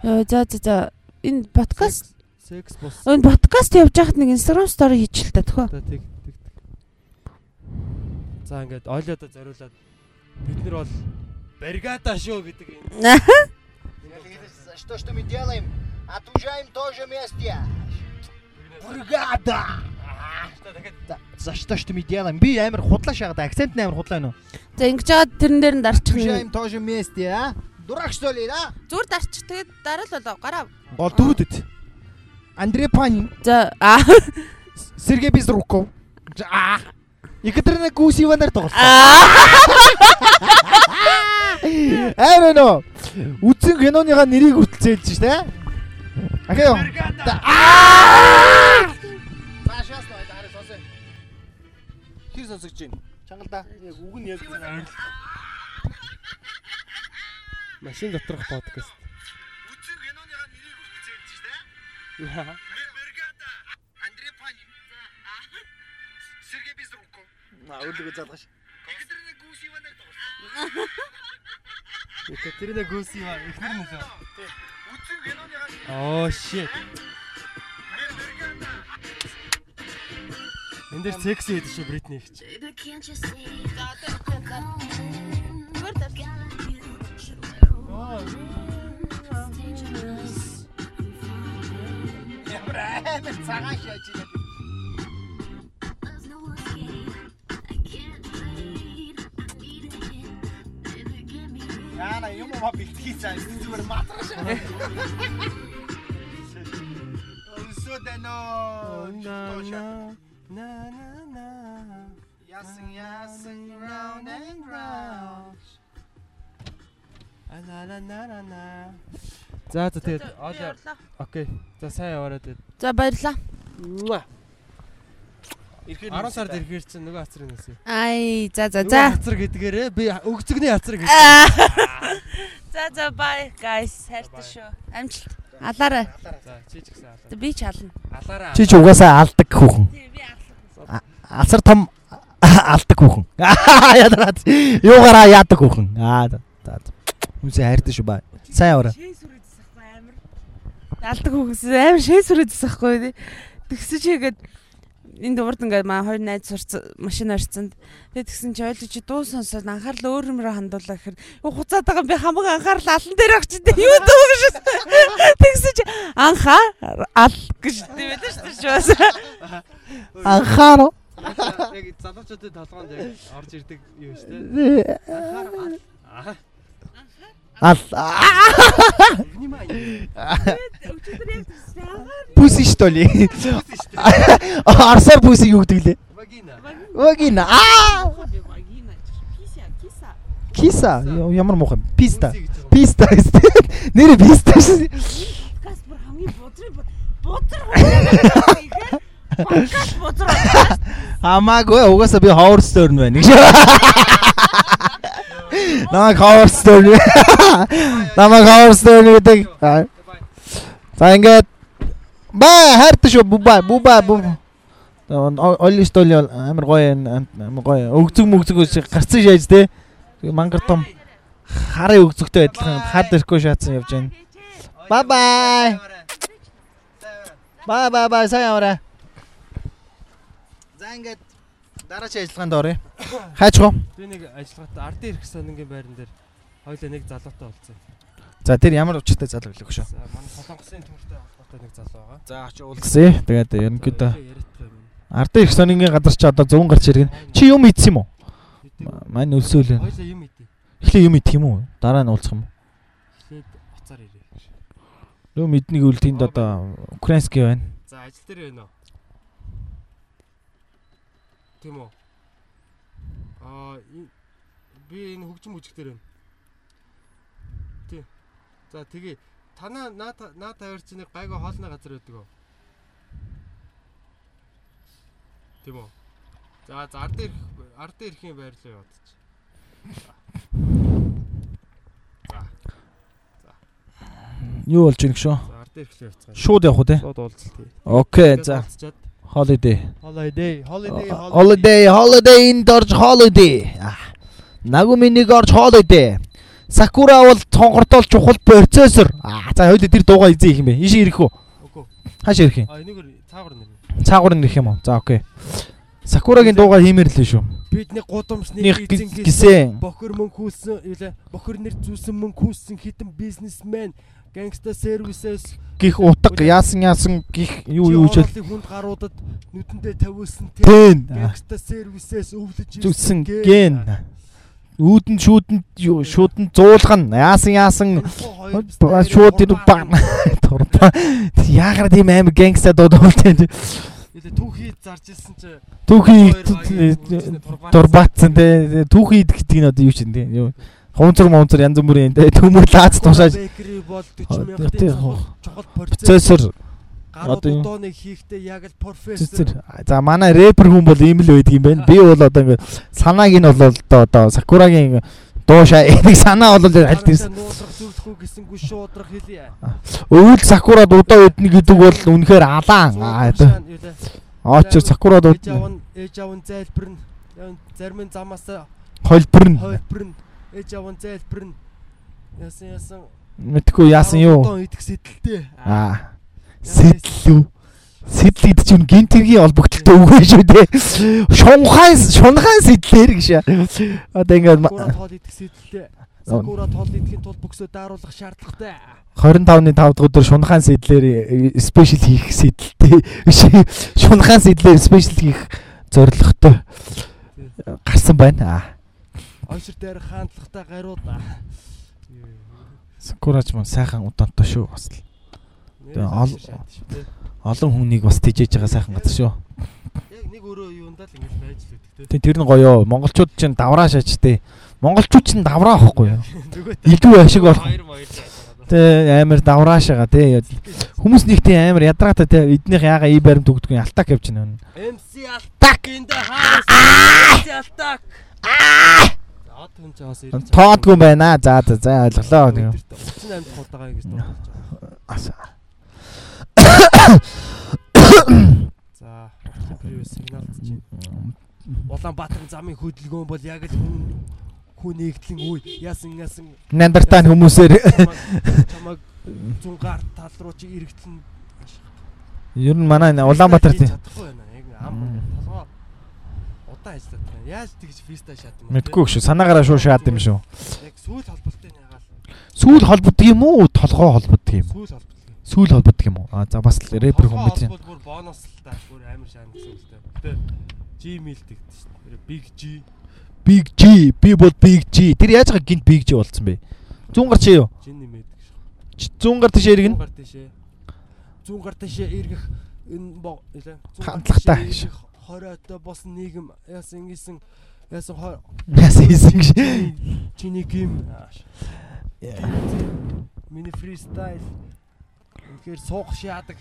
Э за за за энэ подкаст секс бус. Энэ подкаст явж байхад нэг Instagram story хийчихэл та төхөө. Тэг. За ингээд ойлоодо зориулаад бид нар бол бригада шүү гэдэг энэ. Что что мы делаем? Отужаем тоже вместе. Бригада. За что что мы делаем? Би амар худлаа шахаад акцент амар худлаа нөө. За ингэж жаад тэрэн дээр нь дарчих. Отужаем тоже вместе, а? Дурак что ли, да? Зүгээр дарчих. Тэгээд дараа л болоо гараа. Гол дүүдэд. Андрей Панин. За. Сергей Безруков. Аа. Екатерина Гусеванаар тоглосон. Аа [laughs] нөө. Үтсэн киноныхаа нэрийг хүртэл зээлж штэ. Ахаа. Аа! Цаашаас нөө дараа сонсоо. Хэр сонсогч байна? Чангалда. Яг үг нь яг Машин доторх подкаст. Үтсэн киноныхаа нэрийг хүртэл зээлж штэ. Бригада. Аа, өөрлөгөө залгаш. Екатерина Гусеванаар тоглосон. Екатерина Гусева эхнэр нь лөө. Үтсэн киноныхаа Oh shit. Энд дээр секси гэдэг шүү Бритни их. Ямар амар цагаан шааж Яна юм уу битгий цаа зүгээр матраш. Өсөдөнө. На на на. Ясан ясан round and round. Ана на на на. За за тэгээд. Окей. За сайн яваарай тэгээд. За баярлаа. 10 сард ирэхээр чинь нөгөө хацрын нэсэ. Ай за за за. хацар гэдгээрээ би өгцөгний хацар [laughs] гэж. За за bye guys. Хайртай шүү. Амжилт. Алаарай. За чи ч гэсэн алаа. Би ч ална. Алаараа. Чи ч угаасаа алдаг хүүхэн. Тий би ална. Алсар том [laughs] алдаг хүүхэн. [laughs] Ядараад юугаараа яадаг хүүхэн. Аа за. Үгүй хайртай шүү баа. Сайн яваарай. Алдаг хүүхс амар шээс үрээдсэхгүй. Тэгсэн чи ихэд энд урд ингээд маа хоёр найз сурцсан машин орцсонд тэгээд тэгсэн чи ойлгож чи дуу сонсоод анхаарал өөр юмроо хандуулаа гэхээр юу хуцаад байгаа юм би хамаг анхаарал алан дээр авч чи юу дуу гэж [laughs] тэгсэн чи анхаа ал гэж тиймээ шүү дээ [laughs] Анхаарал. Яг залуучуудын толгоонд яг орж ирдэг юу шүү дээ. Анхаарал. Ал. Внимание. Пүси что ли? Арсаар пүси юу гэдэг лээ? Вагина. Вагина. Аа! Киса киса Киса. Ямар муухай. Писта. Писта. Нэр писта шээ. Каспар хамгийн бодрын бодр ихээр подкаст бодр Хамаагүй угаасаа би ховор стөрн байна. Намайг ховор стөрн. Намайг ховор стөрн гэдэг. За ингээд баа хайртай шүү бубаа бубаа бубаа. Олли столи амар гоё амар гоё өгзөг мөгзөг гарцсан шааж те. Мангар том харын өгзөгтэй адилхан хад ирэхгүй шаацсан явж байна. Бай бай. Бай бай бай сайн яваарай. За ингээд дараагийн ажиллагаанд оръё. [coughs] Хайчгаа. Би нэг ажиллагаатай ардын ирэх сонингийн байран дээр хоёлаа нэг залуутай олцсон. За тэр ямар учиртай залуу билээ хөшөө. За манай солонгосын төмөртэй холбоотой нэг залуу байгаа. За очи уулзъя. Тэгээд ерөнхийдөө ардын их сонингийн газар чи одоо зөвөн гарч иргэн. Чи юм ийдсэн юм уу? Мань өлсөөлөө. Хоёлаа юм идэв. Эхлээ юм идэх юм уу? Дараа нь уулзах юм уу? Эхлээд уцаар ирээ. Юм иднийг үл тэнд одоо украинский байна. За ажил дээр байна уу? Тийм үү? Аа би энэ хөгжим бүжиг дээр байна. Тийм. За тэгээ танаа наа наа тавир чинь нэг гайгүй хоолны газар байдаг уу? Тийм үү? За за ард ирэх ард ирэхийн байрлал яваад чи. Юу болж байна гшөө? За ард ирэхлээ явцгаая. Шууд явах уу те? Шууд уулзалт. Окей, за. Holiday. Holiday, holiday, Holiday, holiday энд орж holiday. Нагуминийг орж holiday. Sakura бол цонгортол чухал процессор. Аа за хоёул тэр дуугаа эзэн их юм бэ. Ийш ирэх үү? Үгүй. Хааш ирэх юм? А энийг цаагаар нэр. Цаагуур нэрх юм уу? За окей. Sakura-гийн дуугаа хиймээр л шүү. Бидний гудамжны Них эзэн гисэн. бохор мөн хүүсэн бохор нэр зүүсэн мөн хүүсэн хитэн бизнесмен гангста сервисээс Гих утга яасан яасан гих юу юу гэж хүнд гаруудад нүдэндээ тавиулсан тэн гангста сервисээс өвлөж зүгсэн ген. үүдэн шүүдэн шүүдэн зуулган. Яасан яасан? Шууд тэр баг. турба [laughs] яагаад тийм амар гангста дуудуултай түүхий зарж ирсэн чи түүхий турбаацсан те. түүхий гэдэг нь одоо юу ч юм те Хунцар монцор янз бүрийн те төмөр лаац тушааж. Бекери бол 40 мянгатын чухал процессор одоо дууны хийхдээ яг л профессор за манай рэпер хүн бол ийм л байдаг юм байна. Би бол одоо ингээ санааг нь бол одоо сакурагийн дуушаа [laughs] энийг санаа бол аль тэрс нуутрах зүрхэхгүй гэсэнгүй шуудрах хэлье өвөл сакура дудаа үднэ гэдэг бол үнэхээр алаан. Очор сакура дууд ээж аав нь зайлбарна. Зарим замаас холбирна холбирна ээж аав нь. Зайлбарна яасан яасан? Мэдхгүй яасан юу? Идэх сэдэлтэй аа. Сэтэл үү? Сэтэл гэдэг чинь гинтэргийн олбогдолтой үгүй шүү дээ шунхай шунхай сэтлэр гэж одоо ингээд тоол идэх сэдэлтэй Сакура тоол идэхин тулд бөксөө дааруулах шаардлагатай. 25-ны 5 дахь өдөр шунхаан сэдлэр спешиал хийх сэдэлтэй биш шунхаан сэдлэр спешиал хийх зорилготой. Гарсан байна. Ойшир дээр хаантлагатай гарууд. Сакурач мөн сайхан удонтой шүү бас л. Олон хүнийг бас тижээж байгаа сайхан газар шүү. Яг нэг өөрөө юундаа л ингэж байж л үүдэг те. Тэр нь гоё. Монголчууд чинь давраа шаачтэй. Монголчууд чинь давраа ахгүй юу? Илүү ашиг болох. Тэ амар давраашаага тэ хүмүүс нэг тийм амар ядраатай тэ эднийх яага и баримт өгдөг юм алтак явж байна. MC алтак the house. MC алтак. Аа түн ч бас ирж. Тоодгүй байна. За за за ойлголоо. 38 хуудаагаа ингэж дуугаж. За превью сигнал чинь. Улаанбаатарын замын хөдөлгөөн бол яг л хүн хүн нэгдлэн үе яасан яасан Нандартаа хүмүүсээр чамаг зунгаар тал руу чи иргэдэн Ер нь манай Улаанбаатар тийм чадахгүй байна. Яг ам ажиллаад байна. Яаж тэгж фиста шат юм бэ? Мэдгүй шүү. Санаагаараа шуу шаад юм шүү. Яг сүүл холболтой ягаал. Сүүл холбогддог юм уу? Толгоо холбогддог юм. Сүүл холбогддог. Сүүл холбогддог юм уу? Аа за бас рэпер хүн мэт юм. Бүр бонус л та. Бүр амар шаан гэсэн үстэй. Гэтэ Gmail тэгдэж шүү. Big G Big G би бол Big G. Тэр яаж байгаа гинт Big G болцсон бэ? Зүүн гар чи юу? Жин нэмээд гэж. Зүүн гар тийш иргэн. Зүүн гар тийшээ. Зүүн гар тийшээ эргэх энэ. Хандлагатай. Хориотой босон нийгэм яасан ингэсэн яасан яасан хийсэн гэж. Чиний гим. Миний фристайл. Үнэхээр суух шаадаг.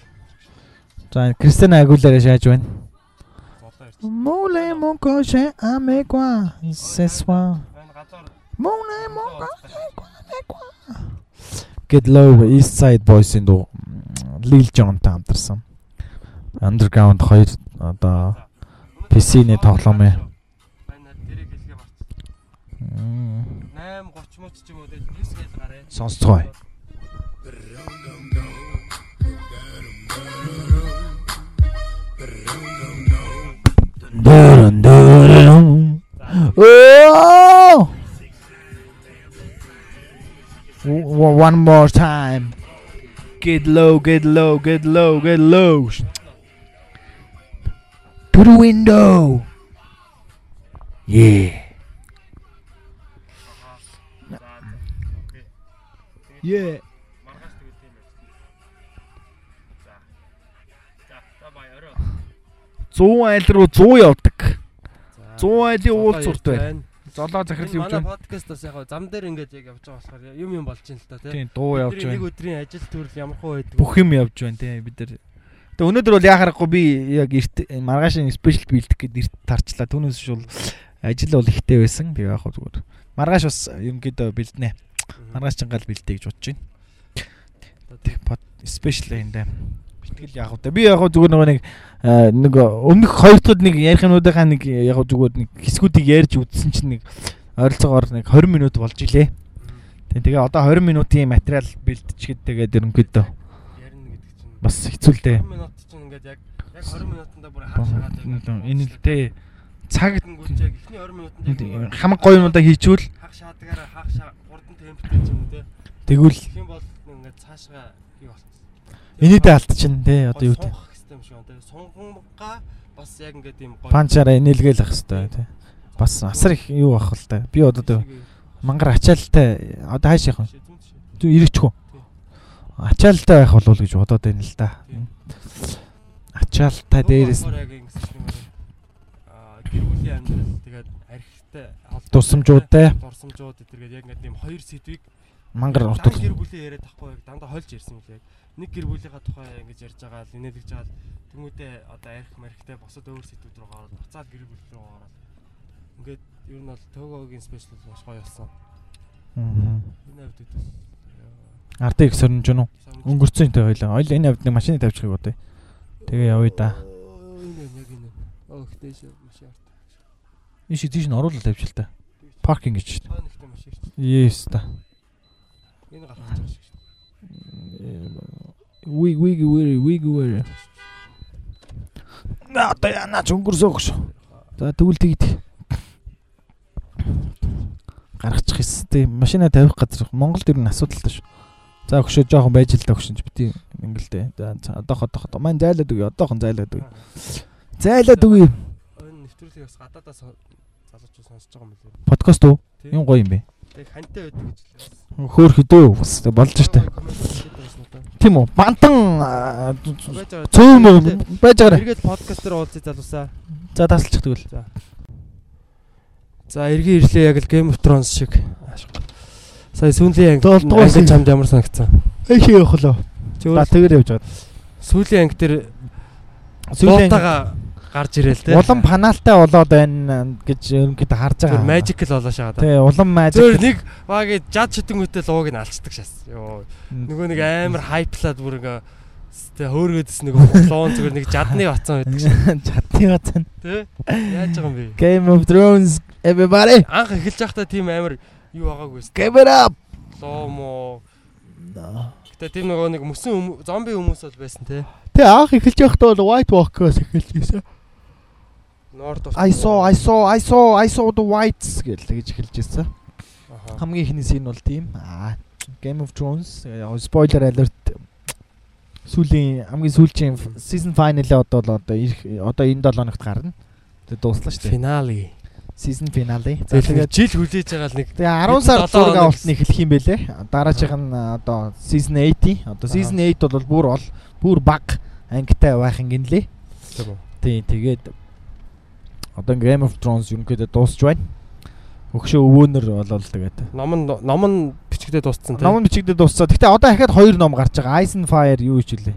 За Кристиана Агулера шааж байна. Моуле монкоше амеква сесва. Моуле монко Get Low East Side Boys-ийн дуу Lil Jon-тай хамтарсан. Underground 2 одоо PC-ний тоглоом юм. Байна дэрэг хэлгээ марцсан. 8:30 мөч ч юм уу 9 гээл гараа. Сонсцгоо. Dun dun Oh! One more time. Get low, get low, get low, get low. To the window. Yeah. Yeah. 100 айл руу 100 явдаг. 100 айлын уулзурт байна. Золоо захирал явж байна. Подкастаас яг зам дээр ингээд яг явж байгаа болохоор юм юм болж байна л та тийм дуу явж байна. Нэг өдрийн ажил төрөл ямар хөө байдаг. Бүх юм явж байна тийм бид нар. Тэгээ өнөөдөр бол яхахгүй би яг эрт маргаашийн спешиал бэлдэх гээд эрт тарчлаа. Түүнээс шул ажил бол ихтэй байсан. Би яг зүгээр. Маргааш бас ерөнхийдөө бэлднэ. Маргааш ч гал бэлдээ гэж бодож байна. Спешиал энэ Битгэл яг та. Би яг зүгээр нөгөө нэг нэг өмнөх хоёр дахь нэг ярих юмудынхаа нэг яг зүгээр нэг хэсгүүдийг ярьж үзсэн чинь нэг ойролцоогоор нэг 20 минут болж илээ. Тэгээ одоо 20 минутын материал бэлтчихэд тэгээд ерөнхийдөө бас хэцүү л дээ. 20 минут чинь ингээд яг яг 20 минутанда бүр хаа шагаад яг Энэ л дээ. Цаг гүнж яг эхний 20 минутанд хамаг гоё юмудаа хийчүүл хаг шаадгаараа хаг шаа хурдан темптэй ч юм те. тэгвэл юм бол ингээд цаашгаа юу болчихсон. энэдээ алдчихна те одоо юу гэдэг. Сунгах систем шиг байна те. Сунганга бас яг ингээд ийм гоё Панчаараа инээлгээл ах хэвээр те. Бас асар их юу ах л та. Би одоо мангар ачаалтай одоо хааш явах вэ? Зү ирэчгүй. Ачаалтай байх болов гэж бодоод байна л да. Ачаалтай дээрээс юм аа гэр бүлийн амьдрал тэгээд архитай Дурсамжуудтай. дурсамжууд гэдэргээд яг ингээд ийм хоёр сэдвийг мангар Дан уртул. гэр бүлийн яриад тахгүй яг дандаа хольж ярьсан юм яг. Нэг гэр бүлийнхаа тухай ингэж ярьж байгаа л инээлгэж байгаа л тэмүүтээ одоо арх мархтай босод өөр сэдвүүд рүү гараад буцаад гэр бүл рүү гараад ингээд ер нь бол Тогогийн спешиал маш гоё болсон. Энэ хавьд үүдээс Ардыг сорнж гэнэ үү? Өнгөрцөн тэ хоёлаа. Хоёул энэ авд нэг машины тавьчихыг бодъё. Тэгээ явъя да. Энэ яг энэ. Оо ихтэй шээ машин арт. Энэ шиг тийш нь оруулал тавьчих л та. Паркинг гэж. Машин ирчих. Yes та. Энэ гарах гэж шиг шүү. Ви ви ви ви ви. Наа яна ч өнгөрсөө гэж. За тэгвэл тэгд. Гаргачих хэстэй машина тавих газар Монголд ер нь асуудалтай шүү. За өгшөө жоохон байж л та өгшөнч бити ингэлдэ. За одоох одоох одоо маань зайлаад үгүй одоохон зайлаад үгүй. Зайлаад үгүй. Энэ нэвтрүүлгийг бас гадаадаас залуучууд сонсож байгаа юм билээ. Подкаст уу? Юм гоё юм бэ. Тэг хантай байдаг гэж лээ. Хөөр хөдөө бас болж штэ. Тийм үү? Бантан цөөн байж байгаа. Эргээд подкаст дээр уулзъя залуусаа. За тасалчих тэгвэл. За эргээ ирлээ яг л Game of Thrones шиг. Сая сүүлийн анги анги чамд ямар санагцсан? Эхи явах лөө. Өөр тэгэр явж байгаа. сүүлийн анги дээр Сүүлийн сүүлтаага гарч ирэл те. улам панаалтай болоод байна гэж ерөнхийдөө харж байгаа. magical болоо шагаад. Тий, улам Зөөр magic. нэг багийн жад шидэнгүүтээ лууг нь алчдаг шас. Йоо. Нөгөө нэг амар хайплаад бүр ингээ тэ хөөргөөдс нэг луун зүгээр нэг жадны бацсан байдаг шин. Чатны [laughs] бацан. Тэ? Яаж байгаа юм бэ? Game of Thrones everybody. Анх эхэлж байхдаа тийм амар юу байгаагүй шүү. Give it up. Лоо мо. Гэтэ тийм нөгөө нэг мөсөн зомби хүмүүс бол байсан те. Тэ анх эхэлж байхдаа бол White Walker-ос эхэлж байсан. North of I saw I saw I saw I saw the whites гэж эхэлж байсан. Хамгийн ихний scene бол тийм. Аа Game of Thrones spoiler alert сүүлийн хамгийн сүүлчийн season finale одоо л одоо ирэх одоо энэ 7 хоногт гарна. Тэгээ дуслаа шүү дээ. Finale. Season finale. Тэгээд жил хүлээж байгаа л нэг тэгээ 10 сар зураг авалт нь эхлэх юм бэлээ. Дараачих нь одоо season 8. Одоо season 8 бол бүр ол бүр баг ангитай байх юм гинлээ. Тийм тэгээд одоо Game of Thrones ерөнхийдөө дуусч байна. Өгшөө өвөөнөр болол тэгээд. Ном нь ном нь бичгдээ дууссан те. Ном нь бичигдээ дууссан. Гэтэ одоо дахиад хоёр ном гарч байгаа. Ice and Fire юу хичээлээ?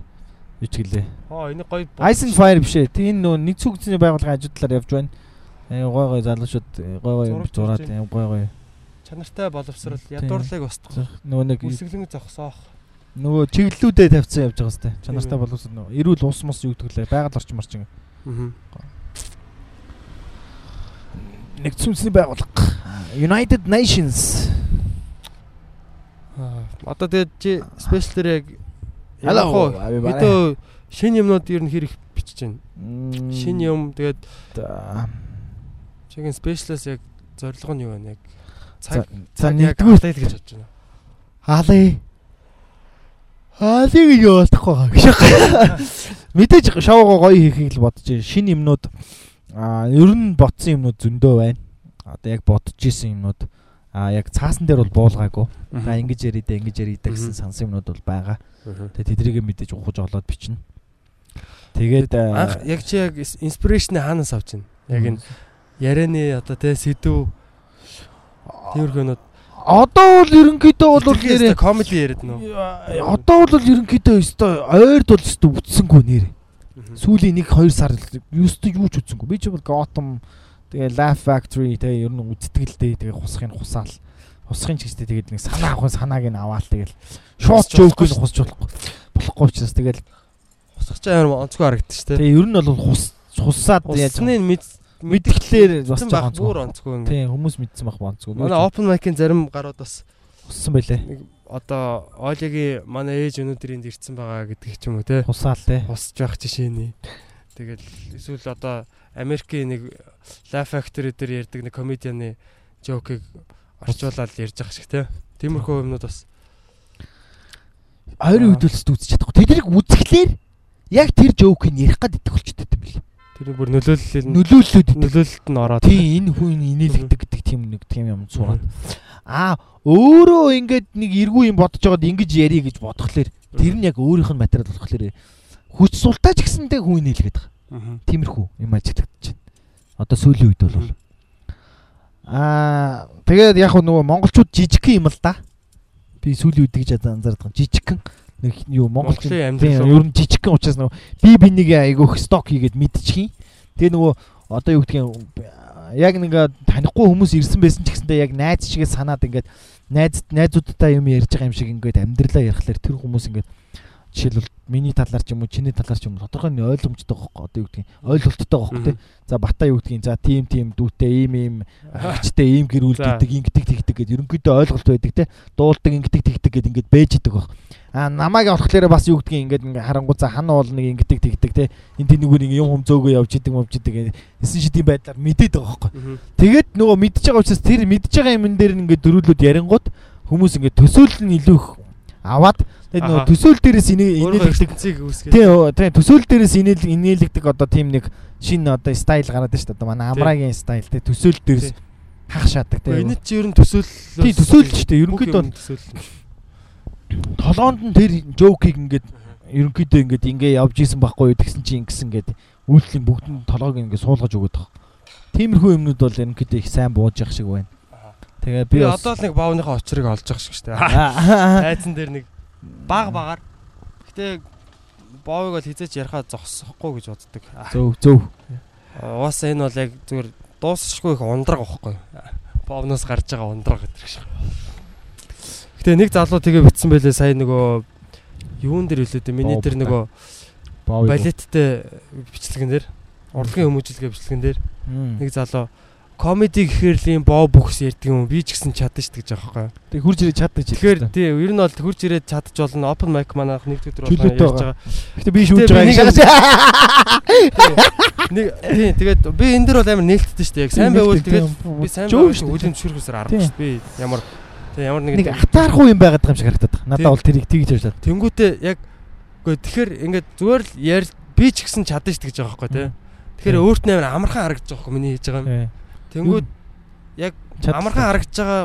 Бичгэлээ. Хоо энэ гоё Ice and Fire биш ээ. Тийм нөө нэг зүгцний байгууллагын ажидлаар явж байна. Э гой гой залуучууд гой гой Зураг зураад тавьж юм гой гой. чанартай боловсрал ядуурлыг устгах. Нөгөө нэг Үсгэлэн зогсоох. нөгөө чиглэлүүдээ тавьсан явж байгаа сте. Чанартай Тийм. боловсрол нөгөө эрүүл ус мус юу гэдгэлээ байгаль орчин марчин. Аа. Нэгдсэн үндэсний байгууллага. United Nations. Аа, Одоо тэгээд чи спешиал дээр яг яг everybody. Хэдөө шинэ юмнууд ер нь хэр их бичиж байна. Шинэ юм тэгээд За чигийн спешиалаас яг зорилго нь юу вэ яг? Цаг яг нэгдүгээр апдейт гэж бодож байна. хаалаа. Хаалыг юу болох байгаа гэж. Мэдээж шоуго гоё хийхийг л бодож байна. Шинэ юмнууд аа ер нь ботсон юмнууд зөндөө байна. Одоо яг бодож исэн юмнууд аа яг цаасан дээр бол буулгаагүй. За ингэж яридэ ингэж яридэ гэсэн сансан юмнууд бол байгаа. Тэгээ тэдрийгэ мэдээж ухаж олоод бичнэ. Тэгээд яг чи яг инспирэшн хаанаас авч байна? Яг энэ ярианы одоо тэ сэдв тэрхэнүүд одоо бол ерөнхийдөө бол нэрээ комеди яриад нөө. одоо бол ерөнхийдөө өстой ойрд бол өстой үтсэнгүү нэр. Сүүлийн 1 2 сар өстой юу ч үтсэнгүү. Би ч бол Gotham тэгээ Laugh Factory тэгээ ер нь үздэг л дээ. Тэгээ хусахын хусаал. Хусахын ч гэжтэй тэгээд нэг санаа авах санааг нь аваал тэгэл. Шууд нь хусч болохгүй. Болохгүй учраас тэгэл Босгоч амар онцгой харагдчих дээ. Тэгээ ер нь бол хус хусаад яаж Усны мэд мэдрэхлээр бас жоохон бүр онцгой ингээ. Тийм хүмүүс мэдсэн баг онцгой. Манай open mic-ийн зарим гарууд бас хуссан байлээ. нэг одоо Олигийн манай ээж өнөөдөр энд ирсэн байгаа гэдэг ч юм уу те. Хусаал те. Хусж байх жишээний. Тэгэл эсвэл одоо Америкийн нэг Laugh Factory дээр ярьдаг нэг комедианы жокийг орчуулаад ярьж байгаа шиг те. Тиймэрхүү юмнууд бас Ойрын хөдөлсөд үзэж чадахгүй. Тэднийг үзэхлээр яг тэр жоокийг ярих гад идэх болчиход байт юм бэл. Тэр бүр нөлөөлөл Нөлөөллөд идэх. нөлөөлөлт нь ороод Тийм энэ хүн инээлгдэг гэдэг тийм нэг тийм юм сураад. Аа өөрөө ингээд нэг эргүү юм бодож байгаад ингэж ярих гэж бодхолоор тэр нь яг өөрийнх нь материал болохоор хүч султаач гэсэндээ хүн инээлгээд байгаа. Тиймэрхүү юм ажиглагдаж байна. Одоо сүүлийн үед бол аа тэгээд яг нөгөө монголчууд жижигхэн юм л да. Би сүүлийн үед гэж анзаардаг. Жижигхэн нэг юу амьдрал ер нь жижигхэн учраас нөгөө би бинийг айгүйх сток хийгээд мэдчихин. Тэгээ нөгөө одоо юу гэдгийг яг нэг танихгүй хүмүүс ирсэн байсан ч гэсэндээ яг найз шигээ санаад ингээд найз найзуудтай юм ярьж байгаа юм шиг ингээд амьдралаа ярихлаар тэр хүмүүс ингээд жишээлбэл миний талаар ч юм уу чиний талаар ч юм уу тодорхой нэг ойлгомжтой байхгүй одоо юу гэдгийг ойлголттой байхгүй тий. За бата юу гэдгийг за тим тим дүүтэй ийм ийм ахичтай ийм гэр бүл За. гэдэг ингэдэг тэгдэг гэдэг ерөнхийдөө ойлголт байдаг тий. Дуулдаг ингэдэг тэгдэг гэдэг ингээд бэж идэг баг. А намайг болохоор бас юу гэдгийг ингээд ингээ харангуй за хана бол нэг ингэдэг тэгдэг тий. Энд тэнүүгээр нэг юм хум зөөгөө явж идэг мовж идэг эсэн шидийн байдлаар мэдээд байгаа байхгүй. Тэгээд нөгөө мэдж байгаа учраас тэр мэдж байгаа юмн дээр ингээд дөрүүлүүд ярингууд хүмүүс ингээд төсөөлөл нь илүү их аваад тэгээд нөгөө төсөөл дээрээс инээлгдэг ертөнцийг үүсгэж. Тийм оо, тийм төсөөл дээрээс инээл инээлгдэг одоо тийм нэг шинэ одоо стайл гараад байна шүү дээ. Одоо манай амрагийн стайл тий төсөөл дээрээс хах шаадаг тий. Энэ ч ер нь төсөөл. Тий, төсөөлөл ч дээ. Ерөнхийдөө толгоонд нь тэр жоокийг ингээд ерөнхийдөө ингээд ингээ явж исэн байхгүй тэгсэн чинь ингэсэн ингээд үйлдлийн бүгдэнд толгойг ингээ суулгаж өгöd байгаа. Тиймэрхүү юмнууд бол ерөнхийдөө их сайн бууж явах шиг байна. Тэгээ Би одоо л нэг баавныхаа очрыг олж явах шиг штэ. Тайзан дээр нэг баг багаар. Гэтэ боовыг бол хизээч яриахаа зогсохгүй гэж боддог. Зөв зөв. Э, Уус энэ бол яг зүгээр дуусахгүй их ундраг واخхой. Бовноос гарч байгаа ундраг гэдэг шиг. Гэтэ нэг залуу тэгээ битсэн байлээ сая нөгөө юун дээр хэлээд миний тэр нөгөө балеттэй бичлэгэн дээр урлагийн хүмүүжлэгээ бичлэгэн дээр нэг залуу комеди гэхээр л юм боо бүхс ярьдаг юм би ч гэсэн чадна шүү гэж байхгүй. тэг хурж ирээ чаддаг чи. Тэгэхээр тий ер нь бол хурж ирээд чадж болно open mic манайх нэг өдөр болно ярьж байгаа. Гэтэ би шүүж байгаа нэг- тий тэгээд би энэ дэр бол амар нээлттэй шүү дээ. Яг сайн байвал тэгээд би сайн байвал зөвшөөрөхөөсөр Тий. аргагүй шүү дээ. Би ямар тий ямар нэг атаархуу юм байгаад байгаа юм шиг харагдаад байна. Надад бол тэрийг явж байна. тэнгүүтээ яг үгүй тэгэхээр ингээд зүгээр л яар би ч гэсэн чадна шүү гэж байгаа байхгүй тий. Тэгэхээр өөрт нь амар амархан харагдаж байгаа байхгүй миний хийж байгаа юм. Тэнгүүд амархан харагдаж байгаа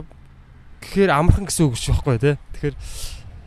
гэхээр амархан гэсэн үг шүү байхгүй тий. Тэгэхээр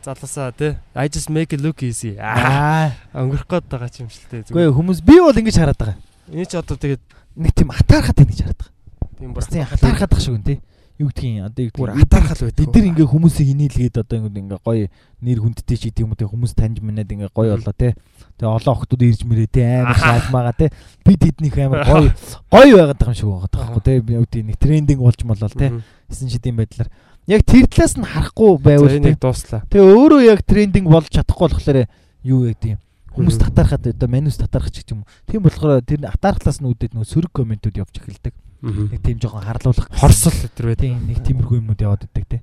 залуусаа тий. I just make it look easy. Аа өнгөрөх гээд байгаа юм шиг тий. Үгүй хүмүүс би бол ингэж хараад байгаа. Энэ ч одоо тэгээд Нэг тийм атаархаад байна гэж хараад байгаа. тийм Бас тийм атаархаад байх шиг үн тий. Юу гэдгийг одоо юу бүр гэдгийг атаархал байдаг. бид нар ингээ хүмүүсийг инээлгээд одоо ингээ гоё нэр хүндтэй ч гэдэг юм уу тий хүмүүс таньж манад ингээ гоё болоо тий. Тэгээ олон охтууд ирж мэрээ тий амар шаалмаага тий. Бид эднийх амар гоё гоё байгаад байгаа юм шиг байгаа байхгүй тий. Би юу гэдгийг нэг трендинг болж тий. Мгм. Эсэн шидийн байдлаар яг тэр талаас нь харахгүй байвал дууслаа. Тэгээ өөрөө яг трендинг болж чадахгүй болохоор юу гэдэг юм. Хүмүүс Мгм. татаархаад одоо манус татаархах ч юм. Тийм болохоор тэр атаархлаас нь үүдээд нөгөө сөрөг комментүүд явж эхэлдэг. Нэг тийм жоохон харлуулах. Хорсол өтер байт. Тийм нэг тиймэрхүү юмуд яваад идэг те.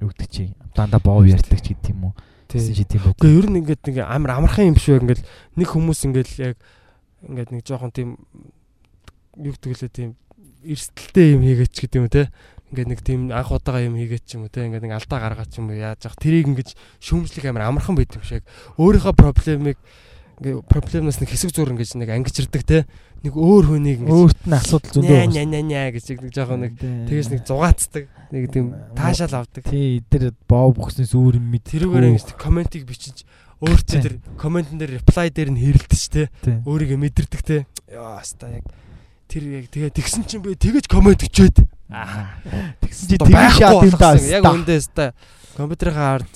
Юу гэдэг чи дандаа боов ярьдаг ч гэдэг юм уу. Гэсэн чи тийм байт. Гэхдээ ер нь ингээд нэг амар амархан юм шүү ингээд нэг хүмүүс ингээд яг ингээд нэг жоохон тийм юу гэдэг лээ тийм эрсдэлтэй юм хийгээч гэдэг юм те. Ингээд нэг тийм анх удаага юм хийгээч юм уу те. Ингээд нэг алдаа гаргаач юм уу яаж яах тэрийг ингээд шүүмжлэх амар амархан байт юм шиг. Өөрийнхөө проблемыг ингээд проблемнаас нэг хэсэг зур ингээд нэг ангижирдаг те. Нэг өөр хүнийг ингээд Өөрт нь асуудал зөндөө. Ня ня ня гэж нэг жоохон нэг тэгээс нэг зугаацдаг. Нэг тийм таашаал авдаг. Тий, эдгээр боов бүхснээс өөр юм мэд. Тэрүүгээр ингэж комментиг бичиж өөртөө тэр комментэн дээр reply дээр нь хэрэлдэж те өөрийгөө мэдэрдэг те яа хаста яг тэр яг тэгээ тэгсэн чинь би тэгэж коммент өчөөд Тэгсэн чи одоо тийм байхгүй шат юм болгосон. яг даа. үндэ хаста компьютерийн хард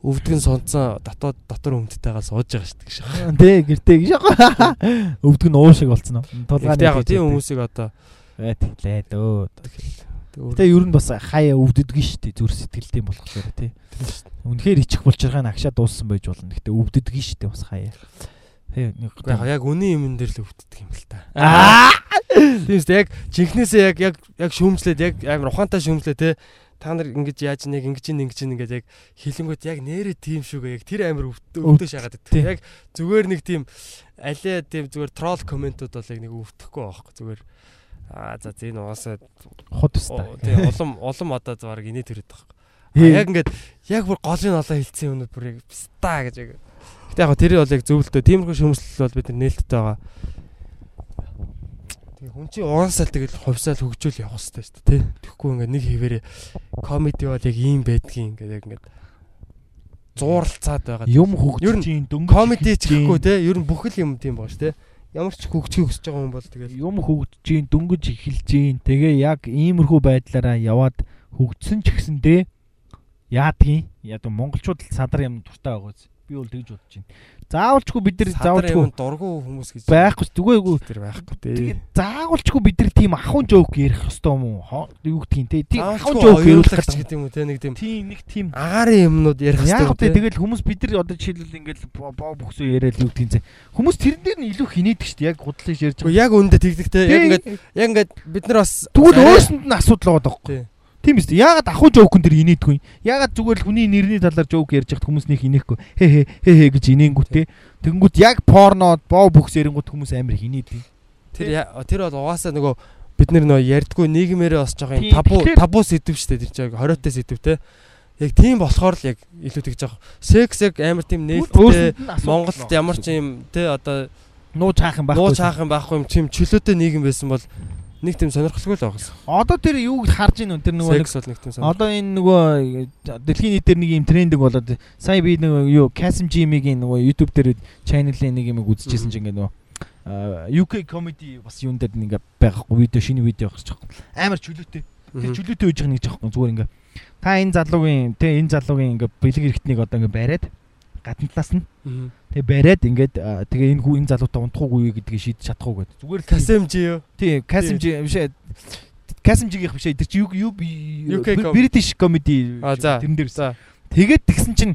өвдгөн сонцсон дотоод дотор өмдтэйгээ сууж байгаа шүү дээ. Тэ гэртээ гэж яах. Өвдөг нь уу шиг болцсон уу? Тэгтээ яг тийм хүмүүсийг одоо байтлээ дөө. Гэтэ ер нь бас хаяа өвддөг шүү дээ зүр сэтгэлтэй болохоор тий. Үнэхээр ичих булчиргаан агшаа дууссан байж болно. Гэтэ өвддөг шүү дээ бас хаяа. Тий яг үнийн юмн дээр л өвддөг юм л та. Аа. Тиймээс яг жинхнээсээ яг яг шүүмжлээд яг амар ухаантай шүүмжлээ те та нар ингэж яаж нэг ингэж ингэж ингэж яг хилэнгүүд яг нэрээ тийм шүүгээ яг тэр амар өвдөө шагаад байдаг. Яг зүгээр нэг тийм алиа тийм зүгээр трол комментууд бол яг нэг өвдөхгүй байхгүй зүгээр аа за зин угаасаа хот өстэй. Тийм улам улам одоо баг инээ төрөд байхгүй. Яг ингээд яг бүр голын олоо хилцсэн юмнууд бүр яг ста гэж яг. Гэтэ яг тэр бол яг зөвлөлтөө тиймэрхүү шөмслөл бол бид нээлттэй байгаа. Тэгээ хүн чинь угаасаа тэгэл хувьсаал хөгжөөл явах хэрэгтэй шүү дээ, тий. Тэгэхгүй ингээд нэг хэвээрээ комеди бол яг ийм байдгийн ингээд яг ингээд зууралцаад байгаа. Юм хөгжиж дөнгөж комеди ч гэхгүй тий. Ер нь бүх л юм тийм бааш тий. Ямар ч хөгжих хүсэж байгаа хүн бол тэгэл юм хөгжиж дөнгөж эхэлж гин. Тэгээ яг иймэрхүү байдлаараа яваад хөгжсөн ч гэсэндээ яадгийн яг монголчууд садар юм дуртай байгаа биз. Би бол тэгж бодож байна. Заавалчгүй бид нар заавалчгүй дургу хүмүүс гэж байхгүй зүгээгүй тэр байхгүй тий. Заавалчгүй бид нар тийм ахын жоок ярих ёстой юм уу? Юу гэдгийг тий. Тийм ахын жоок яриулах гэдэг юм уу тий нэг тийм. Тийм нэг тийм агарын юмнууд ярих ёстой. Яг тий тэгэл хүмүүс бид нар одоо жишээлбэл ингээл боо бөхсөө яриад юу гэдгийг хүмүүс тэрэн дээр нь илүү хинээдэг шүү дээ. Яг худлаж ярьж байгаа. Яг үндэ тэгдэг тий. Яг ингээд яг ингээд бид нар бас тэгвэл өөсөнд нь асуудал байгаа байхгүй. Тийм биз дээ. Яагаад ахуй жоокн тэр инээдгүй? Яагаад зүгээр л хүний нэрний талаар жоок ярьж хахад хүмүүс нэг инехгүй. Хэ хэ хэ хэ гэж инээнгүүтээ. Тэгэнгүүт яг порно, боо бүхс эрэнгүүт хүмүүс амар хинээдэг. Тэр тэр бол угаасаа нөгөө бид нар нөгөө ярьдгүй нийгмээрээ бас жоохон табу табу сэдв дээ. Тэр чинь хориотой сэдв те. Яг тийм болохоор л яг илүү тэгж байгаа. Секс яг амар тийм нээлттэй Монголд ямар ч юм те одоо нуу чаах юм байхгүй. Нуу чаах юм байхгүй юм чим чөлөөтэй нийгэм байсан бол нэг тийм сонирхолтой л байгаас. Одоо тэр юуг харж ийн тэр нөгөө секс бол нэг тийм сонирхолтой. Одоо энэ нөгөө дэлхийн нийтээр нэг юм трендинг болоод сая би нөгөө юу Kasim Jimmy-гийн нөгөө YouTube дээр channel-ийн нэг юм үзчихсэн чинь ингээ нөгөө UK comedy бас юун дээр нэг байхгүй видео шинэ видео гарч байгаа. Амар чөлөөтэй. Тэр чөлөөтэй үеж байгаа нэг жоохон зүгээр ингээ та энэ залуугийн тэ энэ залуугийн ингээ бэлэг хэрэгтнийг одоо ингээ бариад гадна талаас нь Тэгээ бариад ингээд тэгээ энэ хүү энэ залуутай унтахгүй гэдгийг шийдэж чадахгүй гэдэг. Зүгээр л Касимжи юу? Тий, Касимжи биш ээ. Касимжигийнх биш ээ. Тэр чи юу British comedy тэрэн дээр. Тэгээд тэгсэн чинь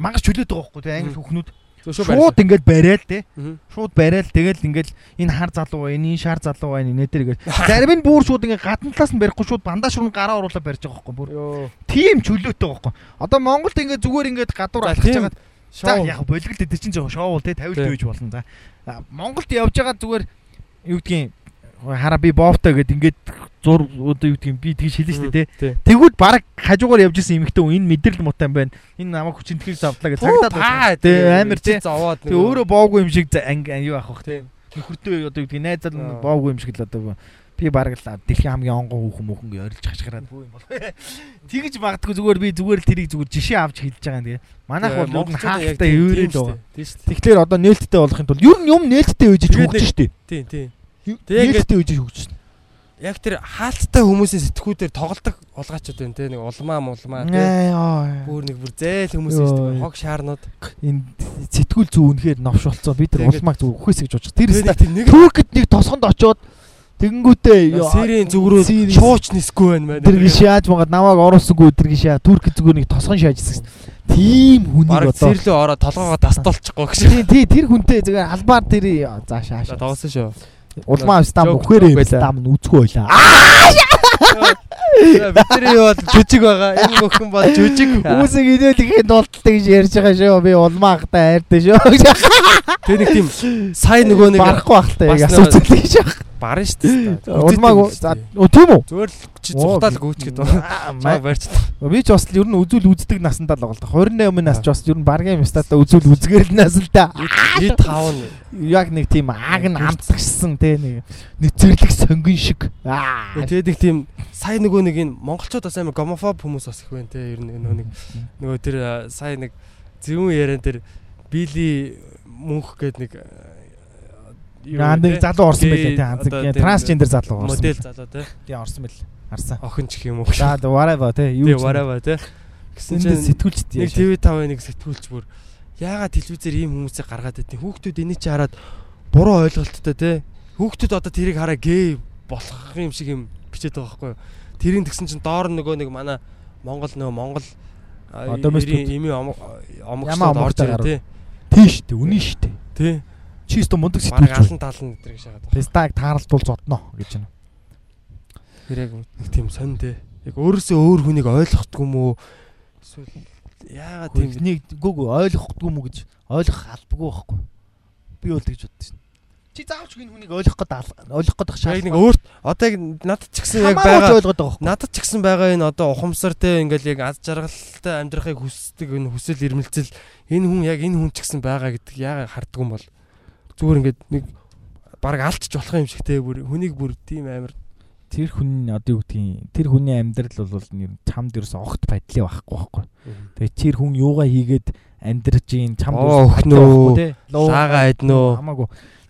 мангас чөлөөд байгаа байхгүй тий англи хүүхнүүд. Шууд ингээд бариад тий. Шууд бариад тэгэл ингээд энэ хар залуу байна, энэ шар залуу байна, инээ дээр ингээд [laughs] зарим нь бүр шууд ингээд гадна талаас нь барихгүй шууд бандаж руу гараа оруулаад барьж байгаа байхгүй бүр. Тийм чөлөөтэй байгаа байхгүй. Одоо Монголд ингээд зүгээр ингээд гадуур алхаж байгаа За яг болигл дээр чинь жоохон шоу те 50 л үйж болно за. Монголд явж байгаа зүгээр юу гэдгийг хараа би боовтой гэд ингээд зур одоо юу гэдгийг би тэгж хэлэн шүү дээ те. Тэгвэл баг хажуугаар явж исэн эмэгтэй энэ мэдрэл муутай байна. Энэ намайг хүчин тхийг завдлаа гэж цагдаад. Тэ амар те. Тэг өөрөө бооггүй юм шиг юу авах те. Нөхөртөө одоо юу гэдгийг найзал бооггүй юм шиг л одоо Би бараг л дэлхийн хамгийн онгон хүүхэн мөхөнгө орилж хашгираад бүү юм бол. [laughs] Тэгж магадгүй зүгээр би зүгээр л тэрийг зүгээр жишээ авч хэлж байгаа юм тэгээ. Манайх бол ер нь хаалттай еврейд байгаа. Тэгэхээр одоо нээлттэй болохын тулд ер нь юм нээлттэй үеж хөгжиж штэ. Тийм тийм. Нээлттэй үеж хөгжиж штэ. Яг тэр хаалттай хүмүүсийн сэтгүүдээр тоглодог улгаачуд байна те нэг улмаа мулмаа те. Бүр нэг бүр зээл хүмүүс шүү дээ. Хог шаарнууд. Энэ сэтгүүл зүү үнэхээр новш болцоо. Би тэр улмааг зүг үхээс гэж бодож. Тэр түркэд нэг тосгонд очоод Тэгэнгүүтээ сэрийн зүгрөө шууч нисгүй байна маа. Тэр гиш яаж магад намайг оруулсангүй тэр гиш турк зүгээр нэг тосгон шаажсэн. Тийм хүнийг одоо сэрлөө ороо толгоогоо тастуулчихгүй гэж. Тийм тий тэр хүнтэй зүгээр албаар тэр за шааш. Тоглосон шүү. Улмаа стам үхээрээ стам нь үзгүй байлаа. Бидний бол жүжиг байгаа. Энэ мөхөн бол жүжиг. Хүмүүсийг инээлхийн дуулталтай гэж ярьж байгаа шүү. Би улмаа ахтай хайртай шүү. Тэр нэг тийм сайн нөгөө нэг барахгүй ахтай яг асууж байгаа гэж байна барна шүү дээ. Улмааг оо тийм үү? Зүгээр л чи зүхтаал гүйчгээд байна. Барьч. Би ч бас ер нь үзүүл үздэг насандаа л байгаа. 28 нас ч бас ер нь баргийн местата үзүүл үзгээр л нас л та. Би 5 яг нэг тийм ааг нь амтгшсан те нэг нэцэрлэг сонгин шиг. Тэгээд нэг тийм сая нөгөө нэг энэ монголчууд бас амар гомофоб хүмүүс бас их байна те. Ер нь нөгөө нэг нөгөө тэр сая нэг зөвүүн яриан тэр били мөнх гээд нэг Яа нэг залуу орсон байлаа тий. Трансгендер залуу орсон. Модель залуу тий. Тий орсон байл. Харсан. Охин ч юм уу. За whatever тий. Юу ч whatever тий. Гэсэн чинь сэтгүүлчт яа. Нэг TV5 нэг сэтгүүлч бүр яагаад телевизээр ийм хүмүүсийг гаргаад байдیں۔ Хүүхдүүд энийг чи хараад буруу ойлголттой тий. Хүүхдүүд одоо тэрийг хараа гей болох юм шиг юм бичээд байгаа байхгүй юу? тэрийн тэгсэн чинь доор нөгөө нэг манай Монгол нөгөө Монгол Одоо мэстүүд. ими омогчлоод орж ирээ тий. Тийш дээ, үнэн дээ. Тий. Чи өстө мундаг Бараг сэтгүүлч. алан талан өдрийг байна. Пестаг тааралдвал зодно гэж байна. Тэр яг тийм сонь тий. Яг өөрөөсөө өөр хүнийг ойлгохдгүй мүү эсвэл яагаад тийм Нэг гүг ойлгохгүй юм уу гэж ойлгох албагүй байхгүй. Би бол тэгж боддоо шин. Чи заавч хин хүнийг ойлгох гээд ойлгох гээд яг шаардлага. нэг өөрт одоо яг надад ч гэсэн яг байгаа ойлгоод байгаа байхгүй. надад ч гэсэн байгаа энэ одоо ухамсар те ингээл яг аз жаргалтай амьдрахыг хүсдэг энэ хүсэл эрмэлзэл энэ хүн яг энэ хүн ч гэсэн байгаа гэдэг яагаад харддаг юм бол зүгээр ингээд нэг баг алдчих болох юм шиг те бүр хүнийг бүр тийм амар Тэр хүн одоо юу гэдгийг тэр хүний амьдрал бол нэр чамд ерөөсө огт байдлаа байхгүй байхгүй. Тэгээ тэр хүн юугаа хийгээд амьдрж ийн чамд те. шаагаа эднөө хамаагүй.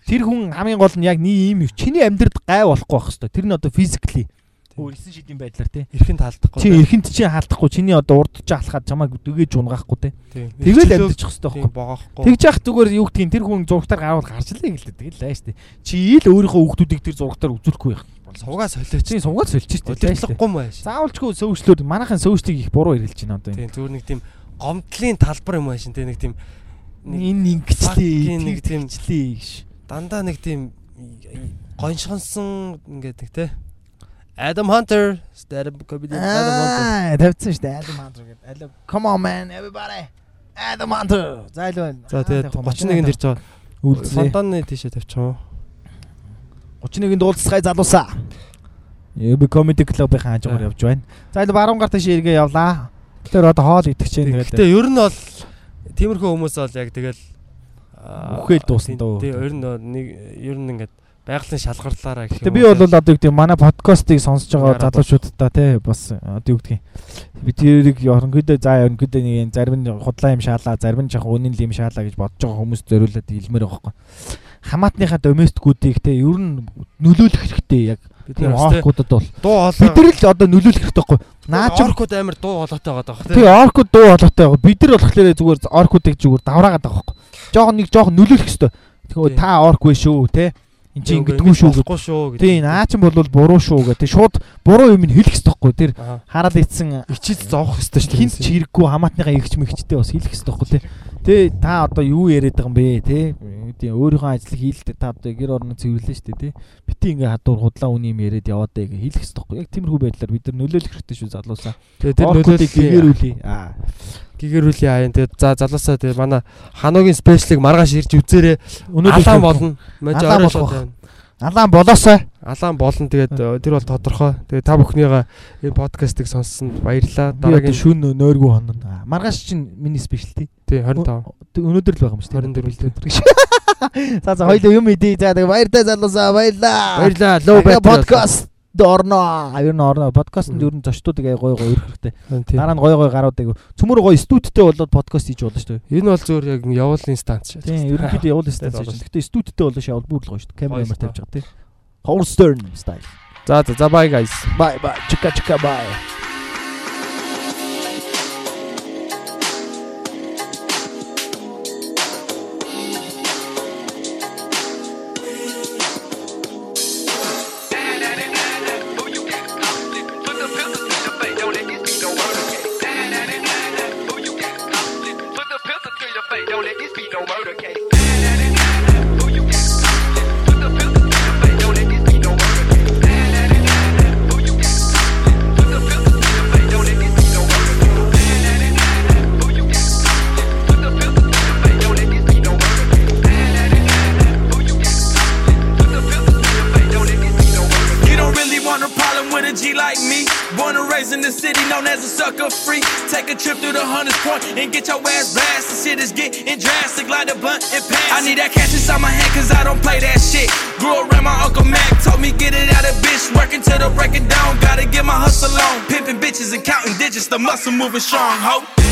Тэр хүн хамгийн гол нь яг нэг юм. Чиний амьдралд гай болохгүй байх хэвээр. Тэр нь одоо физикли өөрсөн шидийн байдлаар те. эрхэнд таалдахгүй Чи эрхэнд чинь хаалтахгүй чиний одоо урд ч алхаад чамайг дөгөөж унгаахгүй те. Тэгэл амьдрчих хэвээр байхгүй. Тэгж яах зүгээр юу гэдгийг тэр хүн зургатаар гарвал гарч лээ гэлээ. Тэгэл лаа штэ. Чи ил өөрийнхөө хүүхдүүдийг тэр зургатаар үзүүлэхгүй байх. суугаа солиоч Чи сольчих штэ. лаа штэ. удирдлахгүй маяш Заавалчгүй сөөчлөөр манайхын сөөчлийг их буруу ирэлж байна одоо. тийм зүгээр нэг тийм гомдлын талбар юм аашин те нэг тийм Энэ ингэчлээ, нэг нэг тийм тэгчлээ гэж. дандаа нэг тийм гоншгонсон ингээд те Adam Hunter, up comedian Adam Hunter. Аа, тавьсан шүү дээ. Adam Hunter гэдэг. Hello. Come on man, everybody. Adam Hunter. Зайлгүй. За тэгээд 31-нд ирж байгаа. үлдсэн. Фонтаны тийшээ тавьчих. 31-нд уулзцай залуусаа. UB Comedy Club-ийн хажуугаар явж байна. За илүү баруун гар тийш эргээ явлаа. Тэр одоо хоол идэх чинь Гэтэ тэгээд ер нь бол тиймэрхүү хүмүүс бол яг тэгэл Үхэл дуусна дөө. Тий, ер нь нэг ер нь ингээд байгалийн шалгарлаараа гэх Гэтэ би бол одоо юу гэдэг манай подкастыг сонсож байгаа залуучуудаа тий бас одоо юу гэдэг би тэрийг ерөнхийдөө за ерөнхийдөө нэг зарим нь худлаа юм шаалаа, зарим нь яг үнэн л юм шаалаа гэж бодож байгаа хүмүүс зориулаад илмээр байгаа байхгүй. Хамаатныхаа доместикуудыг тий ер нь нөлөөлөх хэрэгтэй яг бид тийм оркуудад бол дуу хоолой бид нар л одоо нөлөөлөх хэрэгтэй байхгүй. Наач оркууд амар дуу хоолойтой байгаа даа тий оркууд дуу хоолойтой байгаа. Бид нар болохоор зүгээр оркуудыг зүгээр давраагаад байгаа байхгүй. Жохон нэг жохон нөлөөлөх хэрэгтэй. Тэгэхээр та орк вэ шүү тий. Энд чинь ингэдэггүй шүү гэдэг. болохгүй шүү гэдэг. Тий наа чин бол буруу шүү. Тий шууд буруу юм нь хэлэх байхгүй. Тэр Аа. хараад ицсэн ичиж зовох хэрэгтэй шүү хинт ч хэрэггүй хамаатныхаа эгч мэгчтэй бас хэлэх хэрэгтэй байхгүй тий. Тэ та одоо юу яриад байгаа юм бэ тий. Тий өөрийнхөө ажлыг хийлдэ та одоо гэр орно цэвэрлэн шүү тий. Бити ингээ хадуур худлаа үний юм яриад яваад гэж хэлэх хэрэгтэй байхгүй. Яг тиймэрхүү байдлаар бид нар нөлөөлөх хэрэгтэй шүү залуусаа. Тэгээ тэр Оркуудыг нөлөөлөл гэгэрүүлээ. Аа. Гэгэрүүлийн аян тэгээ за залуусаа тэгээ манай ханогийн спешиалыг маргааш ирж. Өнөөдөр Алаан болно. Мэж бах. байна. Алаан болоосоо. Алаан болно тэгээд тэр бол тодорхой. Тэгээ та бүхнийгаа энэ подкастыг сонссонд баярлалаа. Дараагийн шүн нойргүй хонно. Аа, Маргааш чинь миний спешиалти. тий 25. Өнөөдөр л байгаа юм шүү дээ. 24 За за хоёул юм идэ. За тэгээ баяртай залуусаа баярлаа. Баярлалаа. Low battery. Подкаст орно. Ер нь орно. Подкаст нь ер нь зочдуудыг гоё гоё өрөх хэрэгтэй. Дараа нь гоё гоё гаруудыг цөмөр гоё студидтэй болоод подкаст хийж болно шүү дээ. Энэ бол зөвөр яг явуулын станц шүү. Тийм, ерөнхийдөө явуул [laughs] станц шүү. Гэтэ студидтэй болоо шавал бүр л гоё шүү дээ. Камер шүү. тавьж байгаа тийм. Howard Stern style. За за за bye guys. Bye bye. Чика чика bye. Shit. Grew around my Uncle Mac, told me get it out of bitch. Working till the break it down, gotta get my hustle on. Pimping bitches and counting digits, the muscle moving strong, ho.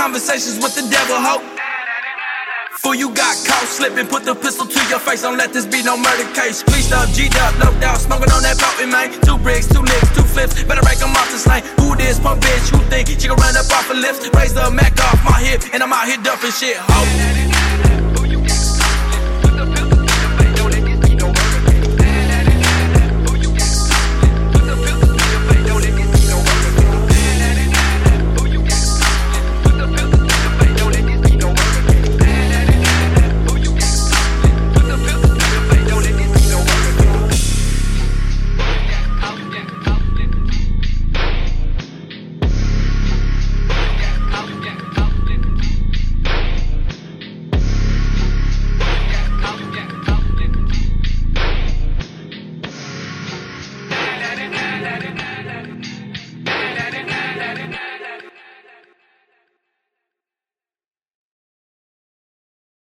Conversations with the devil, ho. Fool, you got caught slipping, put the pistol to your face. Don't let this be no murder case. Squeezed up, G'd up, no doubt. Smoking on that poppin', man. Two bricks, two licks, two flips. Better break them off the slang. Who this punk bitch? Who think she can run up off a lift? Raise the Mac off my hip, and I'm out here dumping shit. Ho.